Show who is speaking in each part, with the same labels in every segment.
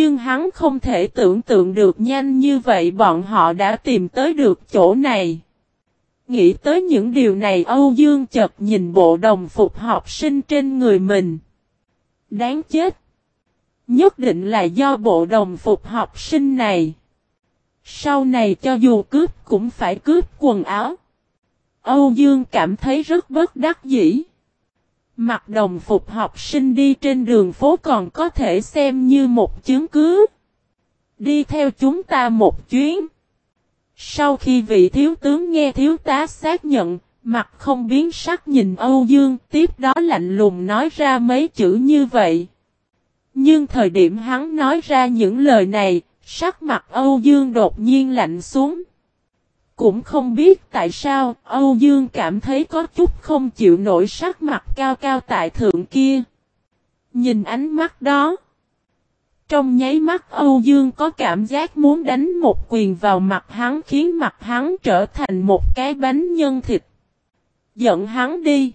Speaker 1: Nhưng hắn không thể tưởng tượng được nhanh như vậy bọn họ đã tìm tới được chỗ này. Nghĩ tới những điều này, Âu Dương chợt nhìn bộ đồng phục học sinh trên người mình. Đáng chết. Nhất định là do bộ đồng phục học sinh này. Sau này cho dù cướp cũng phải cướp quần áo. Âu Dương cảm thấy rất bất đắc dĩ. Mặc đồng phục học sinh đi trên đường phố còn có thể xem như một chứng cứ. Đi theo chúng ta một chuyến. Sau khi vị thiếu tướng nghe thiếu tá xác nhận, mặt không biến sắc nhìn Âu Dương, tiếp đó lạnh lùng nói ra mấy chữ như vậy. Nhưng thời điểm hắn nói ra những lời này, sắc mặt Âu Dương đột nhiên lạnh xuống. Cũng không biết tại sao Âu Dương cảm thấy có chút không chịu nổi sắc mặt cao cao tại thượng kia. Nhìn ánh mắt đó. Trong nháy mắt Âu Dương có cảm giác muốn đánh một quyền vào mặt hắn khiến mặt hắn trở thành một cái bánh nhân thịt. Giận hắn đi.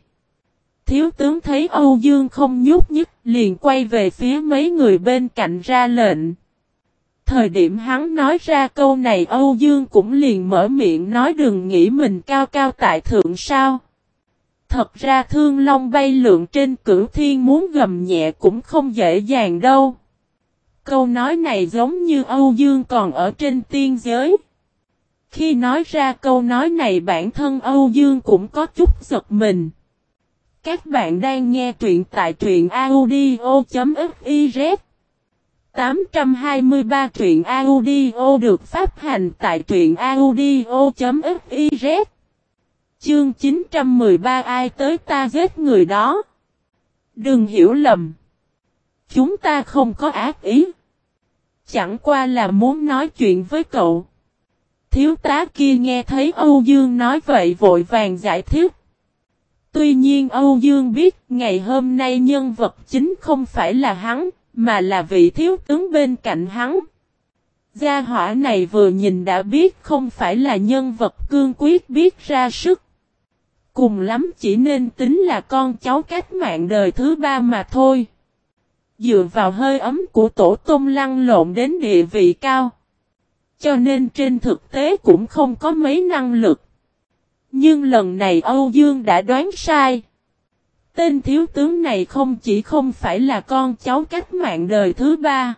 Speaker 1: Thiếu tướng thấy Âu Dương không nhúc nhích liền quay về phía mấy người bên cạnh ra lệnh. Thời điểm hắn nói ra câu này Âu Dương cũng liền mở miệng nói đừng nghĩ mình cao cao tại thượng sao. Thật ra thương long bay lượn trên cửu thiên muốn gầm nhẹ cũng không dễ dàng đâu. Câu nói này giống như Âu Dương còn ở trên tiên giới. Khi nói ra câu nói này bản thân Âu Dương cũng có chút giật mình. Các bạn đang nghe truyện tại truyện audio.fiz 823 truyện audio được phát hành tại truyện audio.fiz Chương 913 ai tới ta giết người đó. Đừng hiểu lầm. Chúng ta không có ác ý. Chẳng qua là muốn nói chuyện với cậu. Thiếu tá kia nghe thấy Âu Dương nói vậy vội vàng giải thích. Tuy nhiên Âu Dương biết ngày hôm nay nhân vật chính không phải là hắn, mà là vị thiếu tướng bên cạnh hắn. Gia hỏa này vừa nhìn đã biết không phải là nhân vật cương quyết biết ra sức. Cùng lắm chỉ nên tính là con cháu cách mạng đời thứ ba mà thôi. Dựa vào hơi ấm của tổ tôm lăn lộn đến địa vị cao. Cho nên trên thực tế cũng không có mấy năng lực. Nhưng lần này Âu Dương đã đoán sai. Tên thiếu tướng này không chỉ không phải là con cháu cách mạng đời thứ ba.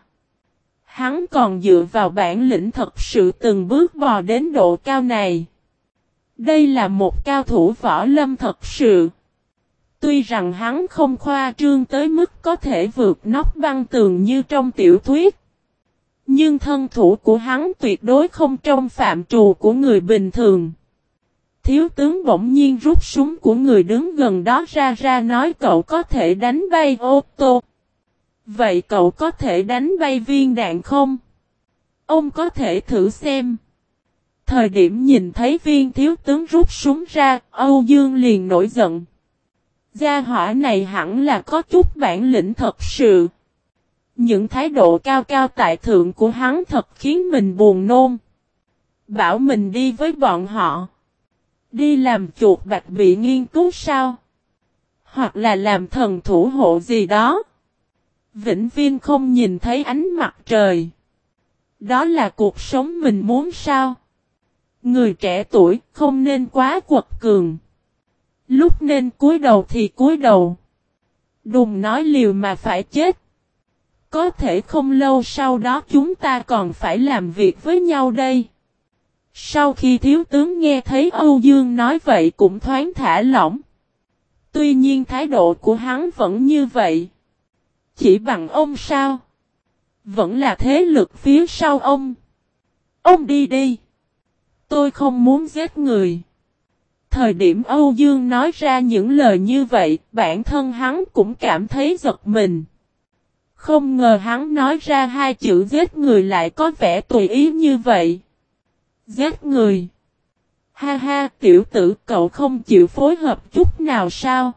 Speaker 1: Hắn còn dựa vào bản lĩnh thật sự từng bước bò đến độ cao này. Đây là một cao thủ võ lâm thật sự. Tuy rằng hắn không khoa trương tới mức có thể vượt nóc băng tường như trong tiểu thuyết. Nhưng thân thủ của hắn tuyệt đối không trong phạm trù của người bình thường. Thiếu tướng bỗng nhiên rút súng của người đứng gần đó ra ra nói cậu có thể đánh bay ô tô. Vậy cậu có thể đánh bay viên đạn không? Ông có thể thử xem. Thời điểm nhìn thấy viên thiếu tướng rút súng ra, Âu Dương liền nổi giận. Gia hỏa này hẳn là có chút bản lĩnh thật sự. Những thái độ cao cao tại thượng của hắn thật khiến mình buồn nôn. Bảo mình đi với bọn họ. Đi làm chuột bạch bị nghiên cứu sao? Hoặc là làm thần thủ hộ gì đó. Vĩnh viên không nhìn thấy ánh mặt trời. Đó là cuộc sống mình muốn sao? Người trẻ tuổi không nên quá quật cường. Lúc nên cúi đầu thì cúi đầu. Đùng nói liều mà phải chết. Có thể không lâu sau đó chúng ta còn phải làm việc với nhau đây. Sau khi thiếu tướng nghe thấy Âu Dương nói vậy cũng thoáng thả lỏng. Tuy nhiên thái độ của hắn vẫn như vậy. Chỉ bằng ông sao? Vẫn là thế lực phía sau ông. Ông đi đi. Tôi không muốn giết người. Thời điểm Âu Dương nói ra những lời như vậy, bản thân hắn cũng cảm thấy giật mình. Không ngờ hắn nói ra hai chữ giết người lại có vẻ tùy ý như vậy. Giết người. Ha ha, tiểu tử cậu không chịu phối hợp chút nào sao?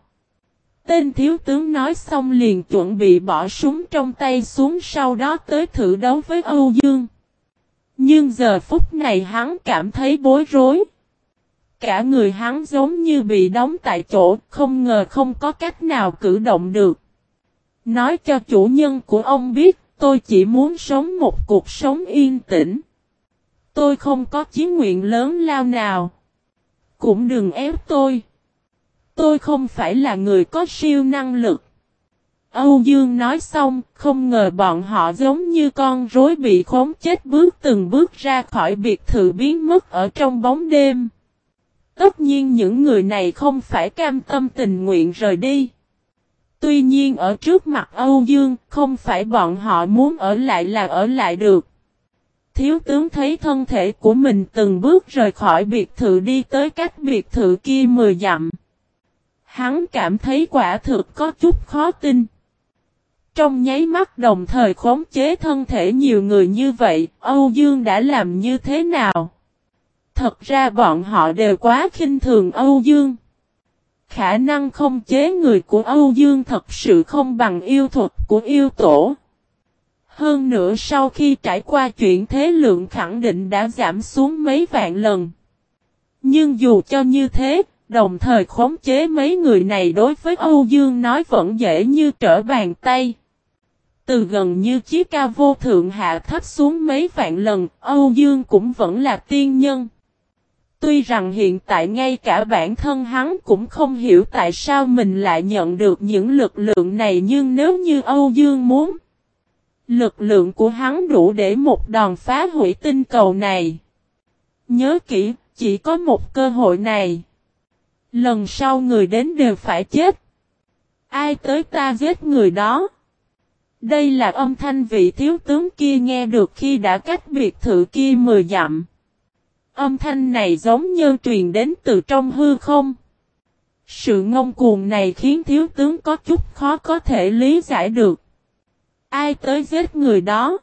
Speaker 1: Tên thiếu tướng nói xong liền chuẩn bị bỏ súng trong tay xuống sau đó tới thử đấu với Âu Dương. Nhưng giờ phút này hắn cảm thấy bối rối. Cả người hắn giống như bị đóng tại chỗ, không ngờ không có cách nào cử động được. Nói cho chủ nhân của ông biết, tôi chỉ muốn sống một cuộc sống yên tĩnh. Tôi không có chí nguyện lớn lao nào. Cũng đừng ép tôi. Tôi không phải là người có siêu năng lực. Âu Dương nói xong, không ngờ bọn họ giống như con rối bị khống chết bước từng bước ra khỏi biệt thự biến mất ở trong bóng đêm. Tất nhiên những người này không phải cam tâm tình nguyện rời đi. Tuy nhiên ở trước mặt Âu Dương, không phải bọn họ muốn ở lại là ở lại được. Thiếu tướng thấy thân thể của mình từng bước rời khỏi biệt thự đi tới cách biệt thự kia mười dặm. Hắn cảm thấy quả thực có chút khó tin. Trong nháy mắt đồng thời khống chế thân thể nhiều người như vậy, Âu Dương đã làm như thế nào? Thật ra bọn họ đều quá khinh thường Âu Dương. Khả năng không chế người của Âu Dương thật sự không bằng yêu thuật của yêu tổ. Hơn nữa sau khi trải qua chuyện thế lượng khẳng định đã giảm xuống mấy vạn lần. Nhưng dù cho như thế, đồng thời khống chế mấy người này đối với Âu Dương nói vẫn dễ như trở bàn tay. Từ gần như chiếc ca vô thượng hạ thấp xuống mấy vạn lần, Âu Dương cũng vẫn là tiên nhân. Tuy rằng hiện tại ngay cả bản thân hắn cũng không hiểu tại sao mình lại nhận được những lực lượng này nhưng nếu như Âu Dương muốn, lực lượng của hắn đủ để một đòn phá hủy tinh cầu này. Nhớ kỹ, chỉ có một cơ hội này. Lần sau người đến đều phải chết. Ai tới ta giết người đó. Đây là âm thanh vị thiếu tướng kia nghe được khi đã cách biệt thự kia mười dặm. Âm thanh này giống như truyền đến từ trong hư không. Sự ngông cuồng này khiến thiếu tướng có chút khó có thể lý giải được. Ai tới giết người đó?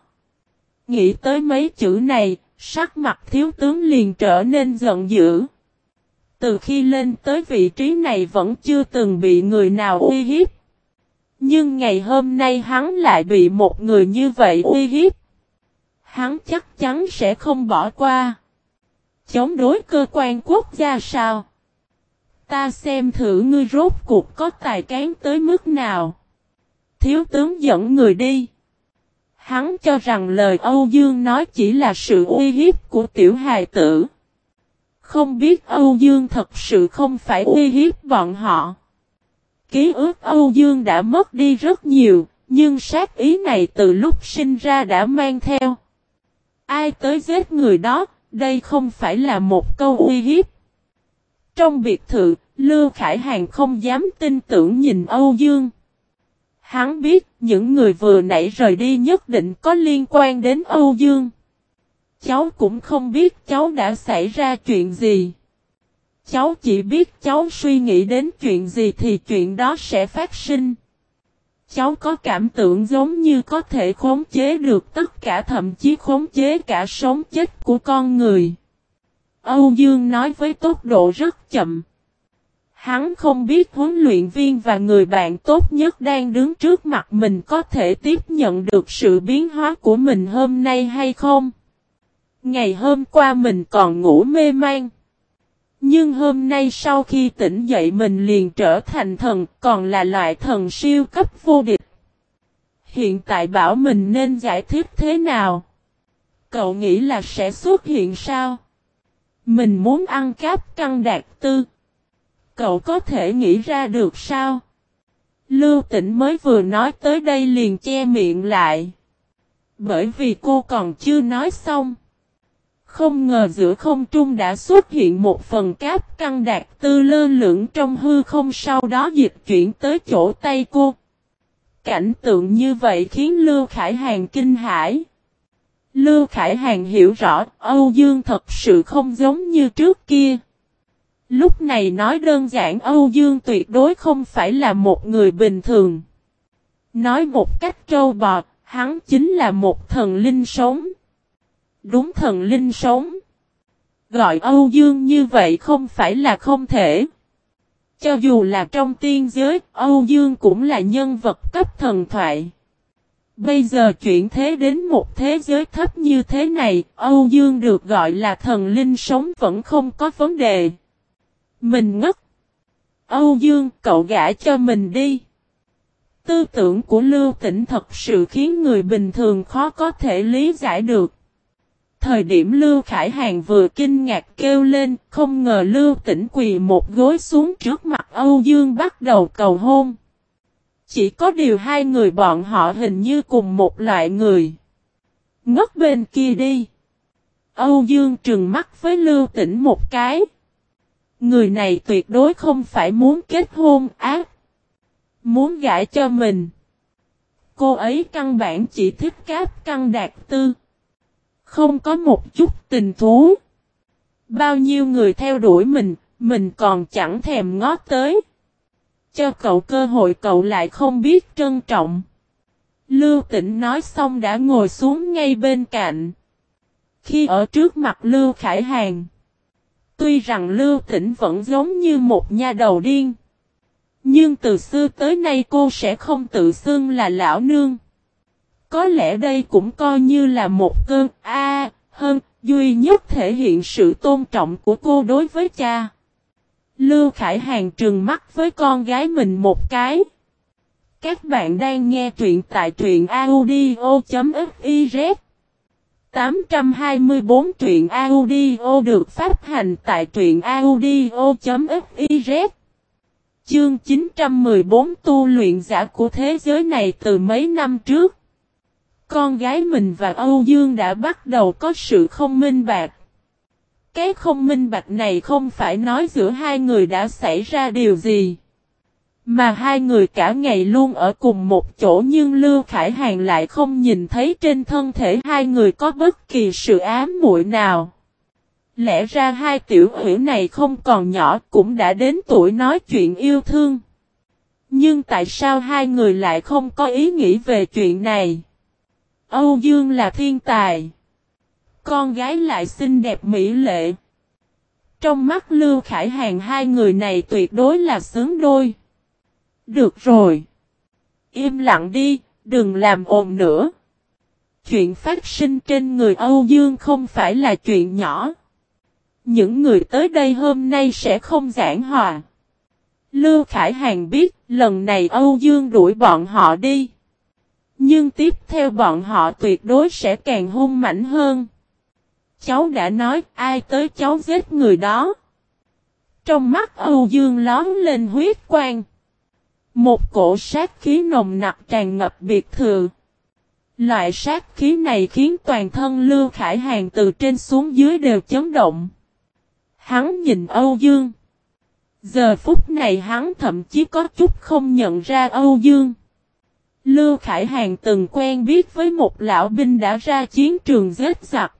Speaker 1: Nghĩ tới mấy chữ này, sắc mặt thiếu tướng liền trở nên giận dữ. Từ khi lên tới vị trí này vẫn chưa từng bị người nào uy hiếp. Nhưng ngày hôm nay hắn lại bị một người như vậy uy hiếp. Hắn chắc chắn sẽ không bỏ qua. Chống đối cơ quan quốc gia sao? Ta xem thử ngươi rốt cuộc có tài cán tới mức nào. Thiếu tướng dẫn người đi. Hắn cho rằng lời Âu Dương nói chỉ là sự uy hiếp của tiểu hài tử. Không biết Âu Dương thật sự không phải uy hiếp bọn họ. Ký ức Âu Dương đã mất đi rất nhiều, nhưng sát ý này từ lúc sinh ra đã mang theo. Ai tới giết người đó, đây không phải là một câu uy hiếp. Trong biệt thự, Lưu Khải Hàng không dám tin tưởng nhìn Âu Dương. Hắn biết, những người vừa nãy rời đi nhất định có liên quan đến Âu Dương. Cháu cũng không biết cháu đã xảy ra chuyện gì. Cháu chỉ biết cháu suy nghĩ đến chuyện gì thì chuyện đó sẽ phát sinh. Cháu có cảm tưởng giống như có thể khống chế được tất cả, thậm chí khống chế cả sống chết của con người. Âu Dương nói với tốc độ rất chậm. Hắn không biết huấn luyện viên và người bạn tốt nhất đang đứng trước mặt mình có thể tiếp nhận được sự biến hóa của mình hôm nay hay không. Ngày hôm qua mình còn ngủ mê man. Nhưng hôm nay sau khi tỉnh dậy mình liền trở thành thần, còn là loại thần siêu cấp vô địch. Hiện tại bảo mình nên giải thích thế nào? Cậu nghĩ là sẽ xuất hiện sao? Mình muốn ăn cáp căng đạt tư. Cậu có thể nghĩ ra được sao? Lưu tỉnh mới vừa nói tới đây liền che miệng lại. Bởi vì cô còn chưa nói xong. Không ngờ giữa không trung đã xuất hiện một phần cáp căng đạt tư lơ lửng trong hư không sau đó dịch chuyển tới chỗ tay cô. Cảnh tượng như vậy khiến Lưu Khải Hàng kinh hãi. Lưu Khải Hàng hiểu rõ Âu Dương thật sự không giống như trước kia. Lúc này nói đơn giản Âu Dương tuyệt đối không phải là một người bình thường. Nói một cách trâu bọt, hắn chính là một thần linh sống đúng thần linh sống. Gọi Âu Dương như vậy không phải là không thể. Cho dù là trong tiên giới, Âu Dương cũng là nhân vật cấp thần thoại. Bây giờ chuyển thế đến một thế giới thấp như thế này, Âu Dương được gọi là thần linh sống vẫn không có vấn đề. Mình ngất. Âu Dương, cậu gã cho mình đi. Tư tưởng của Lưu Tĩnh thật sự khiến người bình thường khó có thể lý giải được. Thời điểm Lưu Khải Hàng vừa kinh ngạc kêu lên, không ngờ Lưu Tĩnh quỳ một gối xuống trước mặt Âu Dương bắt đầu cầu hôn. Chỉ có điều hai người bọn họ hình như cùng một loại người. Ngất bên kia đi. Âu Dương trừng mắt với Lưu Tĩnh một cái. Người này tuyệt đối không phải muốn kết hôn ác. Muốn gãi cho mình. Cô ấy căn bản chỉ thích cáp căn đạt tư. Không có một chút tình thú. Bao nhiêu người theo đuổi mình, mình còn chẳng thèm ngó tới. Cho cậu cơ hội cậu lại không biết trân trọng. Lưu Tịnh nói xong đã ngồi xuống ngay bên cạnh. Khi ở trước mặt Lưu Khải Hàng. Tuy rằng Lưu Tĩnh vẫn giống như một nha đầu điên. Nhưng từ xưa tới nay cô sẽ không tự xưng là lão nương. Có lẽ đây cũng coi như là một cơn A hơn duy nhất thể hiện sự tôn trọng của cô đối với cha. Lưu Khải Hàng trừng mắt với con gái mình một cái. Các bạn đang nghe truyện tại truyện audio.fif 824 truyện audio được phát hành tại truyện audio.fiz Chương 914 tu luyện giả của thế giới này từ mấy năm trước. Con gái mình và Âu Dương đã bắt đầu có sự không minh bạc. Cái không minh bạch này không phải nói giữa hai người đã xảy ra điều gì. Mà hai người cả ngày luôn ở cùng một chỗ nhưng Lưu Khải Hàng lại không nhìn thấy trên thân thể hai người có bất kỳ sự ám muội nào. Lẽ ra hai tiểu hữu này không còn nhỏ cũng đã đến tuổi nói chuyện yêu thương. Nhưng tại sao hai người lại không có ý nghĩ về chuyện này? Âu Dương là thiên tài. Con gái lại xinh đẹp mỹ lệ. Trong mắt Lưu Khải Hàng hai người này tuyệt đối là sướng đôi. Được rồi. Im lặng đi, đừng làm ồn nữa. Chuyện phát sinh trên người Âu Dương không phải là chuyện nhỏ. Những người tới đây hôm nay sẽ không giảng hòa. Lưu Khải Hàng biết lần này Âu Dương đuổi bọn họ đi. Nhưng tiếp theo bọn họ tuyệt đối sẽ càng hung mảnh hơn. Cháu đã nói ai tới cháu giết người đó. Trong mắt Âu Dương lón lên huyết quang. Một cổ sát khí nồng nặc tràn ngập biệt thự. Loại sát khí này khiến toàn thân Lưu Khải hàn từ trên xuống dưới đều chấn động. Hắn nhìn Âu Dương. Giờ phút này hắn thậm chí có chút không nhận ra Âu Dương. Lưu Khải hàn từng quen biết với một lão binh đã ra chiến trường giết giặc.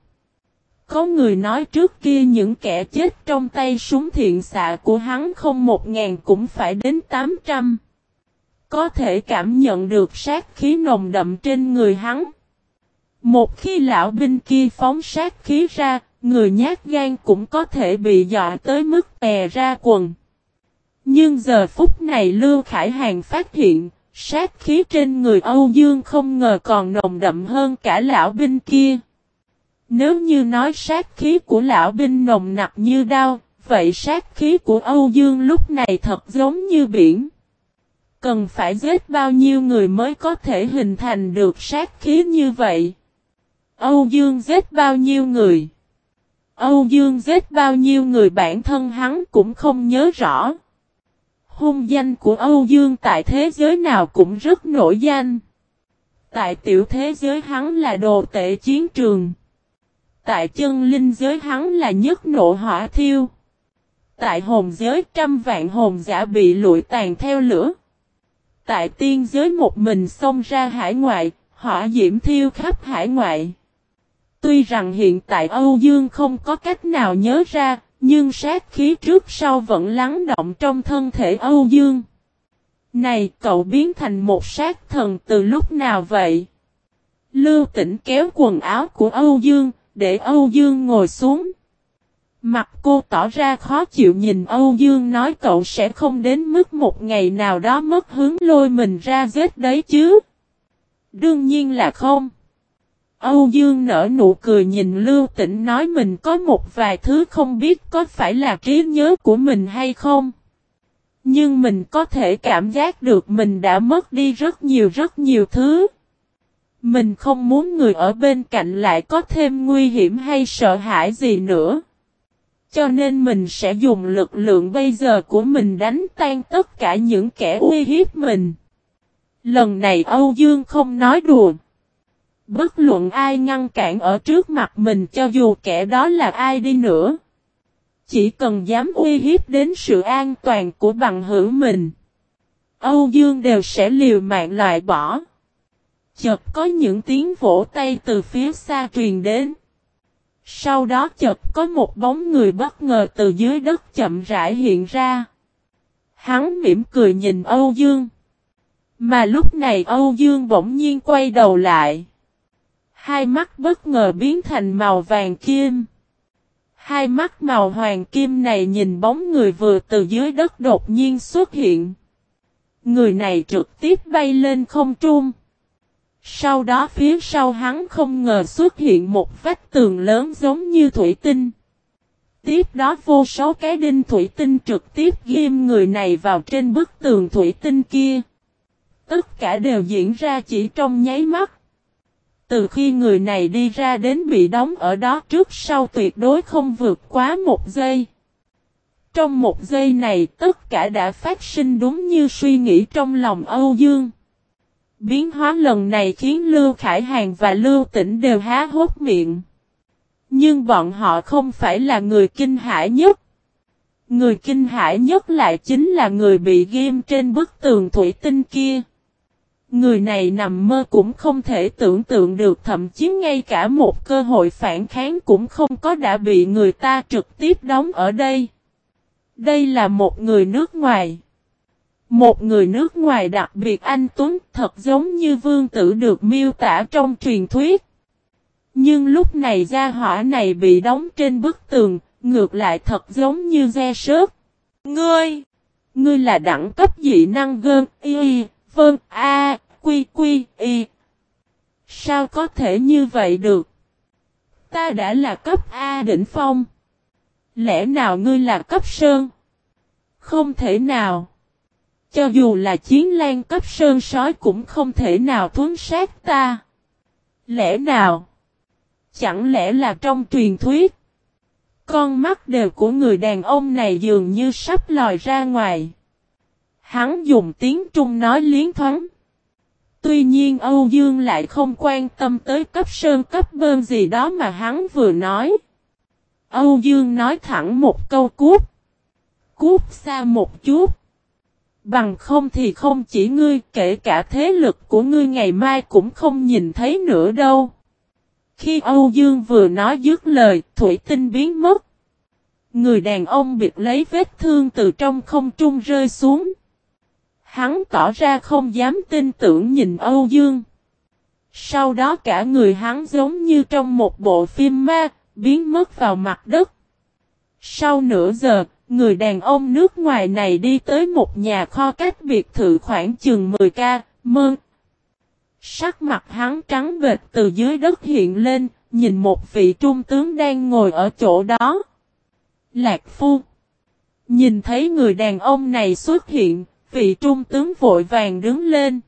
Speaker 1: Có người nói trước kia những kẻ chết trong tay súng thiện xạ của hắn không một ngàn cũng phải đến tám trăm. Có thể cảm nhận được sát khí nồng đậm trên người hắn. Một khi lão binh kia phóng sát khí ra, người nhát gan cũng có thể bị dọa tới mức tè ra quần. Nhưng giờ phút này Lưu Khải Hàng phát hiện, sát khí trên người Âu Dương không ngờ còn nồng đậm hơn cả lão binh kia. Nếu như nói sát khí của lão binh nồng nặc như đao, vậy sát khí của Âu Dương lúc này thật giống như biển. Cần phải giết bao nhiêu người mới có thể hình thành được sát khí như vậy? Âu Dương giết bao nhiêu người? Âu Dương giết bao nhiêu người bản thân hắn cũng không nhớ rõ. Hung danh của Âu Dương tại thế giới nào cũng rất nổi danh. Tại tiểu thế giới hắn là đồ tệ chiến trường. Tại chân linh giới hắn là nhất nộ hỏa thiêu. Tại hồn giới trăm vạn hồn giả bị lụi tàn theo lửa. Tại tiên giới một mình xông ra hải ngoại, hỏa diễm thiêu khắp hải ngoại. Tuy rằng hiện tại Âu Dương không có cách nào nhớ ra, nhưng sát khí trước sau vẫn lắng động trong thân thể Âu Dương. Này cậu biến thành một sát thần từ lúc nào vậy? Lưu tỉnh kéo quần áo của Âu Dương, để Âu Dương ngồi xuống. Mặt cô tỏ ra khó chịu nhìn Âu Dương nói cậu sẽ không đến mức một ngày nào đó mất hướng lôi mình ra giết đấy chứ. Đương nhiên là không. Âu Dương nở nụ cười nhìn Lưu Tĩnh nói mình có một vài thứ không biết có phải là trí nhớ của mình hay không. Nhưng mình có thể cảm giác được mình đã mất đi rất nhiều rất nhiều thứ. Mình không muốn người ở bên cạnh lại có thêm nguy hiểm hay sợ hãi gì nữa. Cho nên mình sẽ dùng lực lượng bây giờ của mình đánh tan tất cả những kẻ uy hiếp mình. Lần này Âu Dương không nói đùa. Bất luận ai ngăn cản ở trước mặt mình cho dù kẻ đó là ai đi nữa. Chỉ cần dám uy hiếp đến sự an toàn của bằng hữu mình. Âu Dương đều sẽ liều mạng loại bỏ. Chợt có những tiếng vỗ tay từ phía xa truyền đến. Sau đó chợt có một bóng người bất ngờ từ dưới đất chậm rãi hiện ra. Hắn mỉm cười nhìn Âu Dương. Mà lúc này Âu Dương bỗng nhiên quay đầu lại. Hai mắt bất ngờ biến thành màu vàng kim. Hai mắt màu hoàng kim này nhìn bóng người vừa từ dưới đất đột nhiên xuất hiện. Người này trực tiếp bay lên không trung. Sau đó phía sau hắn không ngờ xuất hiện một vách tường lớn giống như thủy tinh. Tiếp đó vô số cái đinh thủy tinh trực tiếp ghim người này vào trên bức tường thủy tinh kia. Tất cả đều diễn ra chỉ trong nháy mắt. Từ khi người này đi ra đến bị đóng ở đó trước sau tuyệt đối không vượt quá một giây. Trong một giây này, tất cả đã phát sinh đúng như suy nghĩ trong lòng Âu Dương. Biến hóa lần này khiến Lưu Khải Hàng và Lưu Tĩnh đều há hốt miệng. Nhưng bọn họ không phải là người kinh hãi nhất. Người kinh hãi nhất lại chính là người bị ghim trên bức tường thủy tinh kia. Người này nằm mơ cũng không thể tưởng tượng được, thậm chí ngay cả một cơ hội phản kháng cũng không có đã bị người ta trực tiếp đóng ở đây. Đây là một người nước ngoài. Một người nước ngoài đặc biệt anh Tuấn thật giống như vương tử được miêu tả trong truyền thuyết. Nhưng lúc này gia hỏa này bị đóng trên bức tường, ngược lại thật giống như ve sớt. Ngươi! Ngươi là đẳng cấp dị năng gơn, y, vâng, a, quy quy, y. Sao có thể như vậy được? Ta đã là cấp A đỉnh phong. Lẽ nào ngươi là cấp sơn? Không thể nào. Cho dù là chiến lan cấp sơn sói cũng không thể nào thuấn sát ta. Lẽ nào? Chẳng lẽ là trong truyền thuyết? Con mắt đều của người đàn ông này dường như sắp lòi ra ngoài. Hắn dùng tiếng Trung nói liến thoáng. Tuy nhiên Âu Dương lại không quan tâm tới cấp sơn cấp bơm gì đó mà hắn vừa nói. Âu Dương nói thẳng một câu cút. Cút xa một chút. Bằng không thì không chỉ ngươi kể cả thế lực của ngươi ngày mai cũng không nhìn thấy nữa đâu. Khi Âu Dương vừa nói dứt lời, thủy tinh biến mất. Người đàn ông bịt lấy vết thương từ trong không trung rơi xuống. Hắn tỏ ra không dám tin tưởng nhìn Âu Dương. Sau đó cả người hắn giống như trong một bộ phim ma, biến mất vào mặt đất. Sau nửa giờ, người đàn ông nước ngoài này đi tới một nhà kho cách biệt thự khoảng chừng 10k, mơn. Sắc mặt hắn trắng bệt từ dưới đất hiện lên, nhìn một vị trung tướng đang ngồi ở chỗ đó. Lạc Phu Nhìn thấy người đàn ông này xuất hiện, vị trung tướng vội vàng đứng lên.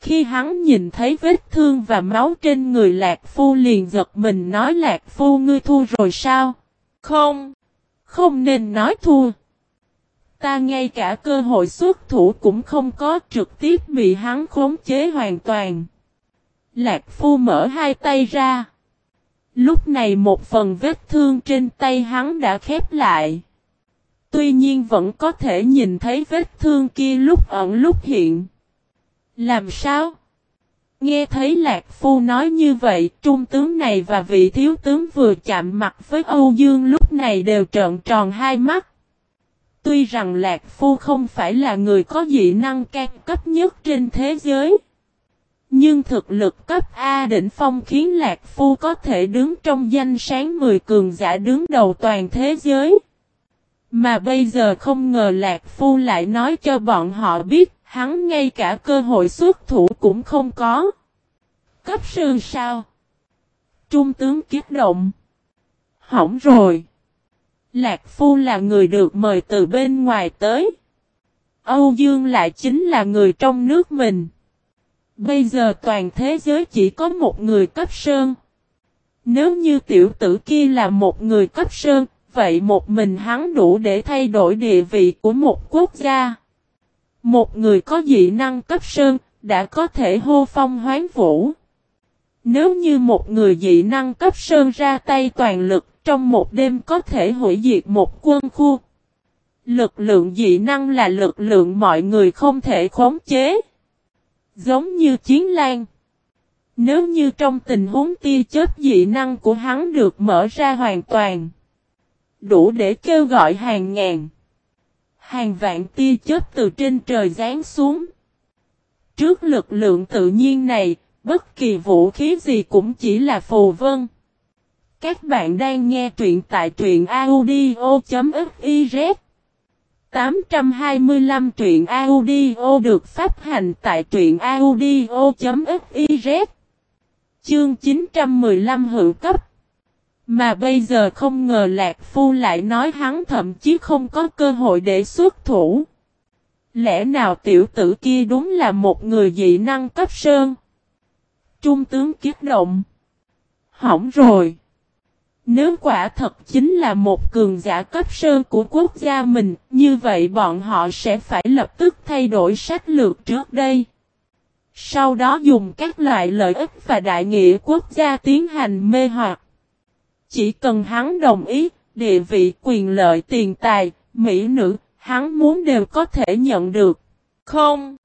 Speaker 1: Khi hắn nhìn thấy vết thương và máu trên người Lạc Phu liền giật mình nói Lạc Phu ngươi thua rồi sao? Không, không nên nói thua. Ta ngay cả cơ hội xuất thủ cũng không có trực tiếp bị hắn khống chế hoàn toàn. Lạc Phu mở hai tay ra. Lúc này một phần vết thương trên tay hắn đã khép lại. Tuy nhiên vẫn có thể nhìn thấy vết thương kia lúc ẩn lúc hiện. Làm sao? Nghe thấy Lạc Phu nói như vậy, trung tướng này và vị thiếu tướng vừa chạm mặt với Âu Dương lúc này đều trợn tròn hai mắt. Tuy rằng Lạc Phu không phải là người có dị năng can cấp nhất trên thế giới. Nhưng thực lực cấp A đỉnh phong khiến Lạc Phu có thể đứng trong danh sáng 10 cường giả đứng đầu toàn thế giới. Mà bây giờ không ngờ Lạc Phu lại nói cho bọn họ biết, hắn ngay cả cơ hội xuất thủ cũng không có. Cấp sư sao? Trung tướng kiết động. Hỏng rồi. Lạc Phu là người được mời từ bên ngoài tới. Âu Dương lại chính là người trong nước mình. Bây giờ toàn thế giới chỉ có một người cấp sơn. Nếu như tiểu tử kia là một người cấp sơn, vậy một mình hắn đủ để thay đổi địa vị của một quốc gia. Một người có dị năng cấp sơn, đã có thể hô phong hoán vũ. Nếu như một người dị năng cấp sơn ra tay toàn lực, trong một đêm có thể hủy diệt một quân khu. Lực lượng dị năng là lực lượng mọi người không thể khống chế. Giống như chiến lan. Nếu như trong tình huống tia chớp dị năng của hắn được mở ra hoàn toàn. Đủ để kêu gọi hàng ngàn. Hàng vạn tia chớp từ trên trời rán xuống. Trước lực lượng tự nhiên này, bất kỳ vũ khí gì cũng chỉ là phù vân. Các bạn đang nghe truyện tại truyện audio.fiz 825 truyện audio được phát hành tại truyện audio.fiz Chương 915 hữu cấp Mà bây giờ không ngờ Lạc Phu lại nói hắn thậm chí không có cơ hội để xuất thủ. Lẽ nào tiểu tử kia đúng là một người dị năng cấp sơn? Trung tướng kiết động. Hỏng rồi. Nếu quả thật chính là một cường giả cấp sơn của quốc gia mình, như vậy bọn họ sẽ phải lập tức thay đổi sách lược trước đây. Sau đó dùng các loại lợi ích và đại nghĩa quốc gia tiến hành mê hoặc. Chỉ cần hắn đồng ý, địa vị quyền lợi tiền tài, mỹ nữ, hắn muốn đều có thể nhận được. Không,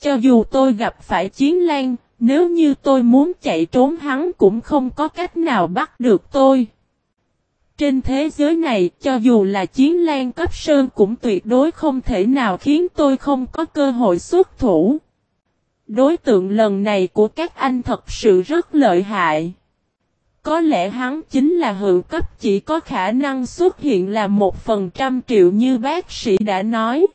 Speaker 1: cho dù tôi gặp phải chiến lan, nếu như tôi muốn chạy trốn hắn cũng không có cách nào bắt được tôi. Trên thế giới này, cho dù là chiến lan cấp sơn cũng tuyệt đối không thể nào khiến tôi không có cơ hội xuất thủ. Đối tượng lần này của các anh thật sự rất lợi hại. Có lẽ hắn chính là hữu cấp chỉ có khả năng xuất hiện là một phần trăm triệu như bác sĩ đã nói.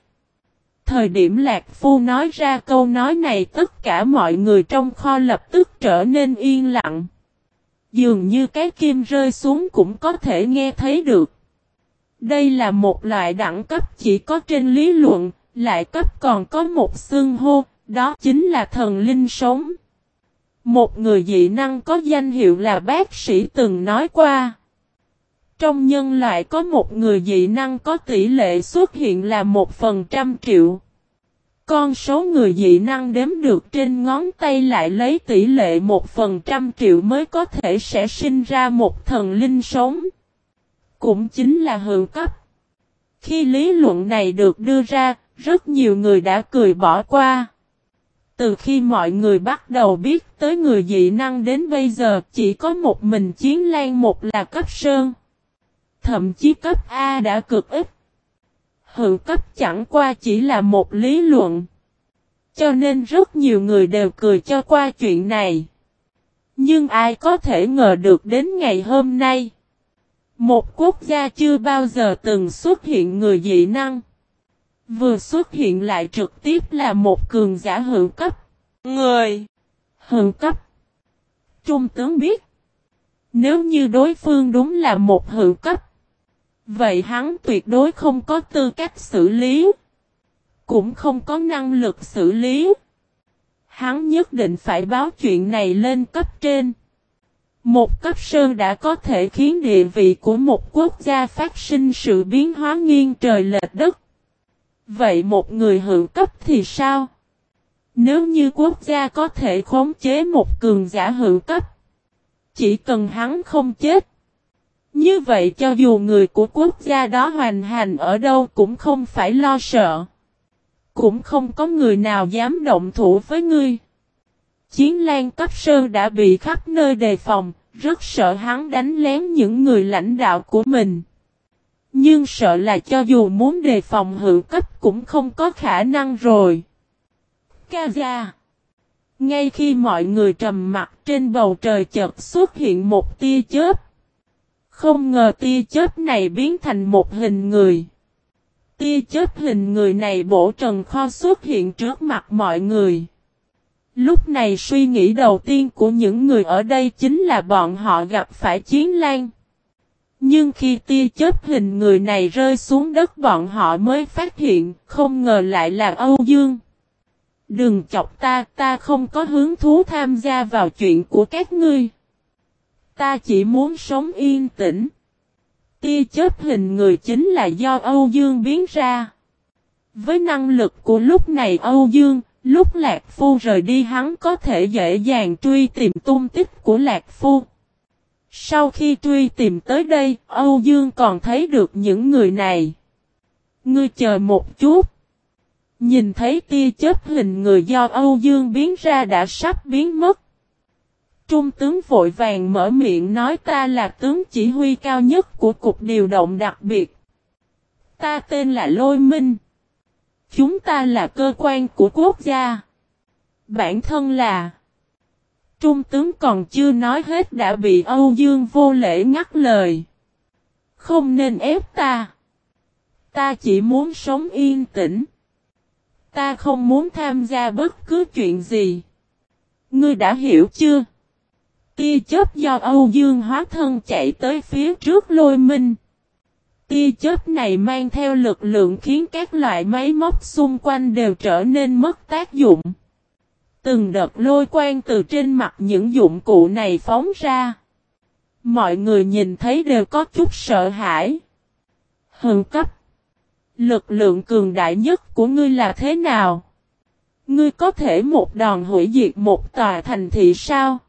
Speaker 1: Thời điểm Lạc Phu nói ra câu nói này tất cả mọi người trong kho lập tức trở nên yên lặng. Dường như cái kim rơi xuống cũng có thể nghe thấy được. Đây là một loại đẳng cấp chỉ có trên lý luận, lại cấp còn có một xương hô, đó chính là thần linh sống. Một người dị năng có danh hiệu là bác sĩ từng nói qua. Trong nhân loại có một người dị năng có tỷ lệ xuất hiện là một phần trăm triệu. Con số người dị năng đếm được trên ngón tay lại lấy tỷ lệ một phần trăm triệu mới có thể sẽ sinh ra một thần linh sống. Cũng chính là hữu cấp. Khi lý luận này được đưa ra, rất nhiều người đã cười bỏ qua. Từ khi mọi người bắt đầu biết tới người dị năng đến bây giờ chỉ có một mình chiến lan một là cấp sơn. Thậm chí cấp A đã cực ít. Hữu cấp chẳng qua chỉ là một lý luận. Cho nên rất nhiều người đều cười cho qua chuyện này. Nhưng ai có thể ngờ được đến ngày hôm nay. Một quốc gia chưa bao giờ từng xuất hiện người dị năng. Vừa xuất hiện lại trực tiếp là một cường giả hữu cấp. Người hữu cấp. Trung tướng biết. Nếu như đối phương đúng là một hữu cấp. Vậy hắn tuyệt đối không có tư cách xử lý. Cũng không có năng lực xử lý. Hắn nhất định phải báo chuyện này lên cấp trên. Một cấp sơn đã có thể khiến địa vị của một quốc gia phát sinh sự biến hóa nghiêng trời lệch đất. Vậy một người hữu cấp thì sao? Nếu như quốc gia có thể khống chế một cường giả hữu cấp, chỉ cần hắn không chết. Như vậy cho dù người của quốc gia đó hoành hành ở đâu cũng không phải lo sợ. Cũng không có người nào dám động thủ với ngươi. Chiến lan cấp sơn đã bị khắp nơi đề phòng, rất sợ hắn đánh lén những người lãnh đạo của mình. Nhưng sợ là cho dù muốn đề phòng hữu cấp cũng không có khả năng rồi. Kaza Ngay khi mọi người trầm mặt trên bầu trời chợt xuất hiện một tia chớp. Không ngờ tia chớp này biến thành một hình người. Tia chớp hình người này bổ trần kho xuất hiện trước mặt mọi người. Lúc này suy nghĩ đầu tiên của những người ở đây chính là bọn họ gặp phải chiến lan. Nhưng khi tia chớp hình người này rơi xuống đất bọn họ mới phát hiện, không ngờ lại là Âu Dương. Đừng chọc ta, ta không có hứng thú tham gia vào chuyện của các ngươi. Ta chỉ muốn sống yên tĩnh. Tia chớp hình người chính là do Âu Dương biến ra. Với năng lực của lúc này Âu Dương, lúc Lạc Phu rời đi hắn có thể dễ dàng truy tìm tung tích của Lạc Phu. Sau khi truy tìm tới đây, Âu Dương còn thấy được những người này. Ngươi chờ một chút. Nhìn thấy tia chớp hình người do Âu Dương biến ra đã sắp biến mất. Trung tướng vội vàng mở miệng nói ta là tướng chỉ huy cao nhất của cục điều động đặc biệt. Ta tên là Lôi Minh. Chúng ta là cơ quan của quốc gia. Bản thân là Trung tướng còn chưa nói hết đã bị Âu Dương vô lễ ngắt lời. Không nên ép ta. Ta chỉ muốn sống yên tĩnh. Ta không muốn tham gia bất cứ chuyện gì. Ngươi đã hiểu chưa? Tia chớp do Âu Dương hóa thân chạy tới phía trước lôi minh. Tia chớp này mang theo lực lượng khiến các loại máy móc xung quanh đều trở nên mất tác dụng. Từng đợt lôi quang từ trên mặt những dụng cụ này phóng ra. Mọi người nhìn thấy đều có chút sợ hãi. Hừng cấp. Lực lượng cường đại nhất của ngươi là thế nào? Ngươi có thể một đòn hủy diệt một tòa thành thị sao?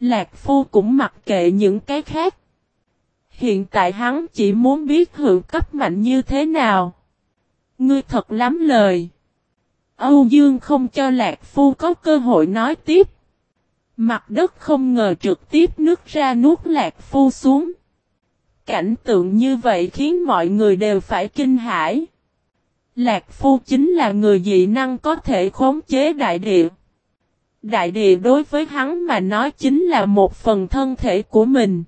Speaker 1: Lạc Phu cũng mặc kệ những cái khác. Hiện tại hắn chỉ muốn biết hữu cấp mạnh như thế nào. Ngươi thật lắm lời. Âu Dương không cho Lạc Phu có cơ hội nói tiếp. Mặt đất không ngờ trực tiếp nước ra nuốt Lạc Phu xuống. Cảnh tượng như vậy khiến mọi người đều phải kinh hãi. Lạc Phu chính là người dị năng có thể khống chế đại địa. Đại địa đối với hắn mà nói chính là một phần thân thể của mình.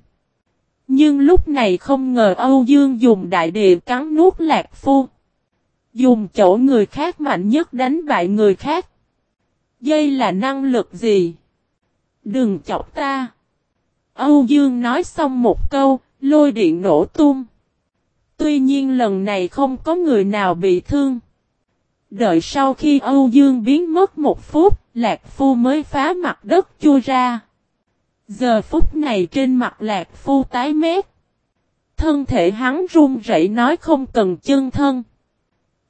Speaker 1: Nhưng lúc này không ngờ Âu Dương dùng đại địa cắn nuốt Lạc Phu. Dùng chỗ người khác mạnh nhất đánh bại người khác. Dây là năng lực gì? Đừng chọc ta. Âu Dương nói xong một câu, lôi điện nổ tung. Tuy nhiên lần này không có người nào bị thương. Đợi sau khi Âu Dương biến mất một phút, Lạc Phu mới phá mặt đất chua ra. Giờ phút này trên mặt Lạc Phu tái mét. Thân thể hắn run rẩy nói không cần chân thân.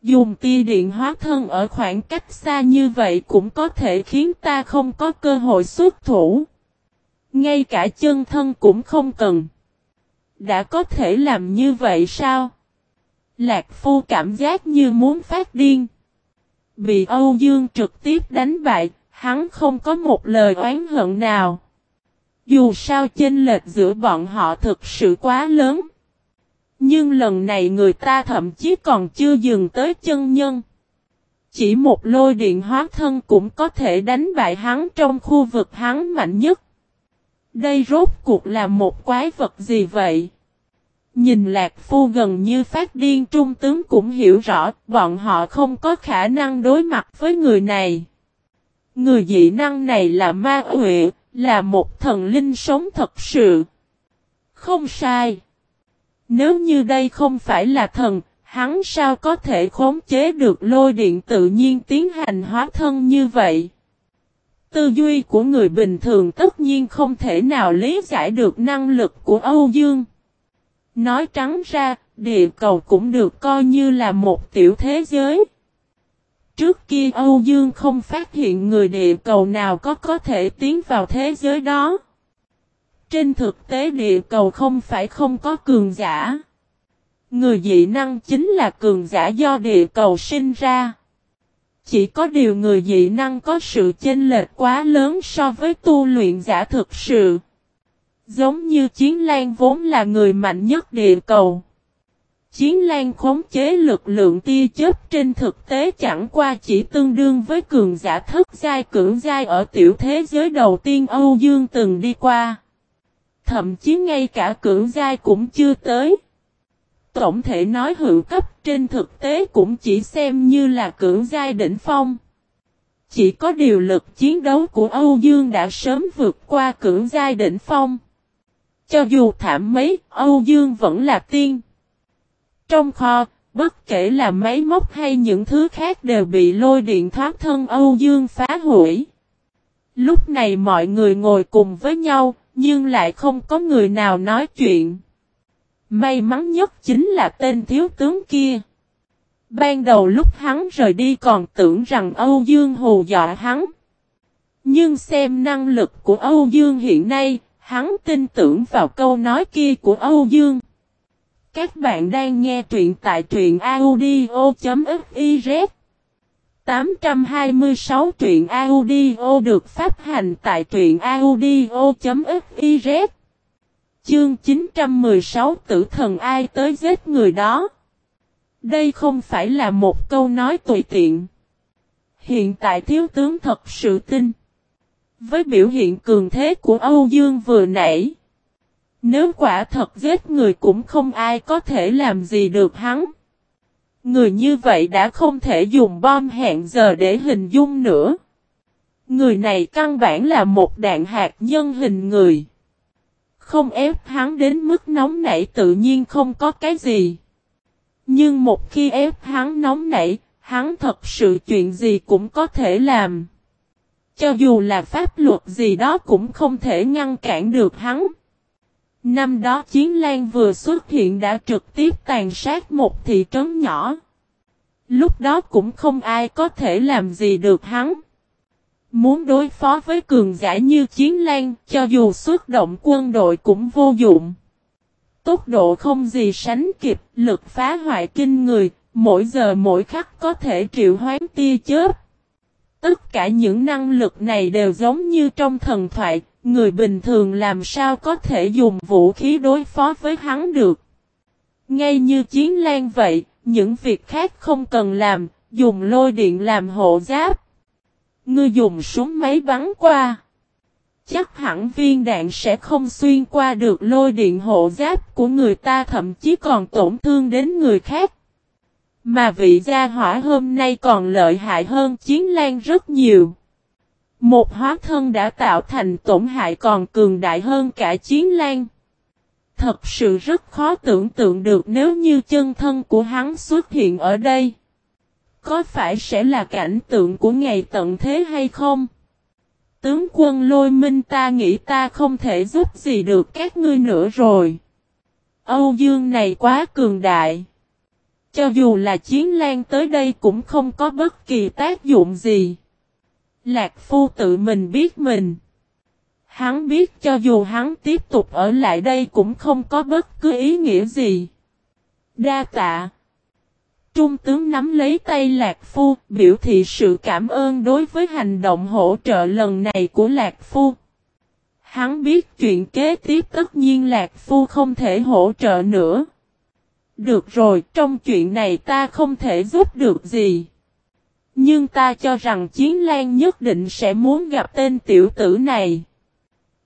Speaker 1: Dùng tia điện hóa thân ở khoảng cách xa như vậy cũng có thể khiến ta không có cơ hội xuất thủ. Ngay cả chân thân cũng không cần. Đã có thể làm như vậy sao? Lạc Phu cảm giác như muốn phát điên. Bị Âu Dương trực tiếp đánh bại, hắn không có một lời oán hận nào. Dù sao chênh lệch giữa bọn họ thực sự quá lớn. Nhưng lần này người ta thậm chí còn chưa dừng tới chân nhân. Chỉ một lôi điện hóa thân cũng có thể đánh bại hắn trong khu vực hắn mạnh nhất. Đây rốt cuộc là một quái vật gì vậy? Nhìn Lạc Phu gần như phát điên trung tướng cũng hiểu rõ bọn họ không có khả năng đối mặt với người này. Người dị năng này là ma huệ, là một thần linh sống thật sự. Không sai. Nếu như đây không phải là thần, hắn sao có thể khống chế được lôi điện tự nhiên tiến hành hóa thân như vậy? Tư duy của người bình thường tất nhiên không thể nào lý giải được năng lực của Âu Dương. Nói trắng ra, địa cầu cũng được coi như là một tiểu thế giới. Trước kia Âu Dương không phát hiện người địa cầu nào có có thể tiến vào thế giới đó. Trên thực tế địa cầu không phải không có cường giả. Người dị năng chính là cường giả do địa cầu sinh ra. Chỉ có điều người dị năng có sự chênh lệch quá lớn so với tu luyện giả thực sự. Giống như Chiến Lan vốn là người mạnh nhất địa cầu. Chiến Lan khống chế lực lượng tia chớp trên thực tế chẳng qua chỉ tương đương với cường giả thất giai cưỡng giai ở tiểu thế giới đầu tiên Âu Dương từng đi qua. Thậm chí ngay cả cưỡng giai cũng chưa tới. Tổng thể nói hữu cấp trên thực tế cũng chỉ xem như là cưỡng giai đỉnh phong. Chỉ có điều lực chiến đấu của Âu Dương đã sớm vượt qua cưỡng giai đỉnh phong. Cho dù thảm mấy, Âu Dương vẫn là tiên. Trong kho, bất kể là máy móc hay những thứ khác đều bị lôi điện thoát thân Âu Dương phá hủy. Lúc này mọi người ngồi cùng với nhau, nhưng lại không có người nào nói chuyện. May mắn nhất chính là tên thiếu tướng kia. Ban đầu lúc hắn rời đi còn tưởng rằng Âu Dương hù dọa hắn. Nhưng xem năng lực của Âu Dương hiện nay, hắn tin tưởng vào câu nói kia của Âu Dương. Các bạn đang nghe truyện tại truyện audio.fiz 826 truyện audio được phát hành tại truyện audio.fiz Chương 916 tử thần ai tới giết người đó? Đây không phải là một câu nói tùy tiện. Hiện tại thiếu tướng thật sự tin. Với biểu hiện cường thế của Âu Dương vừa nãy Nếu quả thật giết người cũng không ai có thể làm gì được hắn Người như vậy đã không thể dùng bom hẹn giờ để hình dung nữa. Người này căn bản là một đạn hạt nhân hình người. Không ép hắn đến mức nóng nảy tự nhiên không có cái gì. Nhưng một khi ép hắn nóng nảy, hắn thật sự chuyện gì cũng có thể làm. Cho dù là pháp luật gì đó cũng không thể ngăn cản được hắn. Năm đó Chiến Lan vừa xuất hiện đã trực tiếp tàn sát một thị trấn nhỏ. Lúc đó cũng không ai có thể làm gì được hắn. Muốn đối phó với cường giả như Chiến Lan, cho dù xuất động quân đội cũng vô dụng. Tốc độ không gì sánh kịp, lực phá hoại kinh người, mỗi giờ mỗi khắc có thể triệu hoán tia chớp. Tất cả những năng lực này đều giống như trong thần thoại, người bình thường làm sao có thể dùng vũ khí đối phó với hắn được. Ngay như chiến lan vậy, những việc khác không cần làm, dùng lôi điện làm hộ giáp. Ngươi dùng súng máy bắn qua. Chắc hẳn viên đạn sẽ không xuyên qua được lôi điện hộ giáp của người ta thậm chí còn tổn thương đến người khác. Mà vị gia hỏa hôm nay còn lợi hại hơn chiến lan rất nhiều. Một hóa thân đã tạo thành tổn hại còn cường đại hơn cả chiến lan. Thật sự rất khó tưởng tượng được nếu như chân thân của hắn xuất hiện ở đây. Có phải sẽ là cảnh tượng của ngày tận thế hay không? Tướng quân lôi minh ta nghĩ ta không thể giúp gì được các ngươi nữa rồi. Âu Dương này quá cường đại. Cho dù là chiến lan tới đây cũng không có bất kỳ tác dụng gì. Lạc Phu tự mình biết mình. Hắn biết cho dù hắn tiếp tục ở lại đây cũng không có bất cứ ý nghĩa gì. Đa tạ. Trung tướng nắm lấy tay Lạc Phu, biểu thị sự cảm ơn đối với hành động hỗ trợ lần này của Lạc Phu. Hắn biết chuyện kế tiếp tất nhiên Lạc Phu không thể hỗ trợ nữa. Được rồi, trong chuyện này ta không thể giúp được gì. Nhưng ta cho rằng Chiến Lan nhất định sẽ muốn gặp tên tiểu tử này.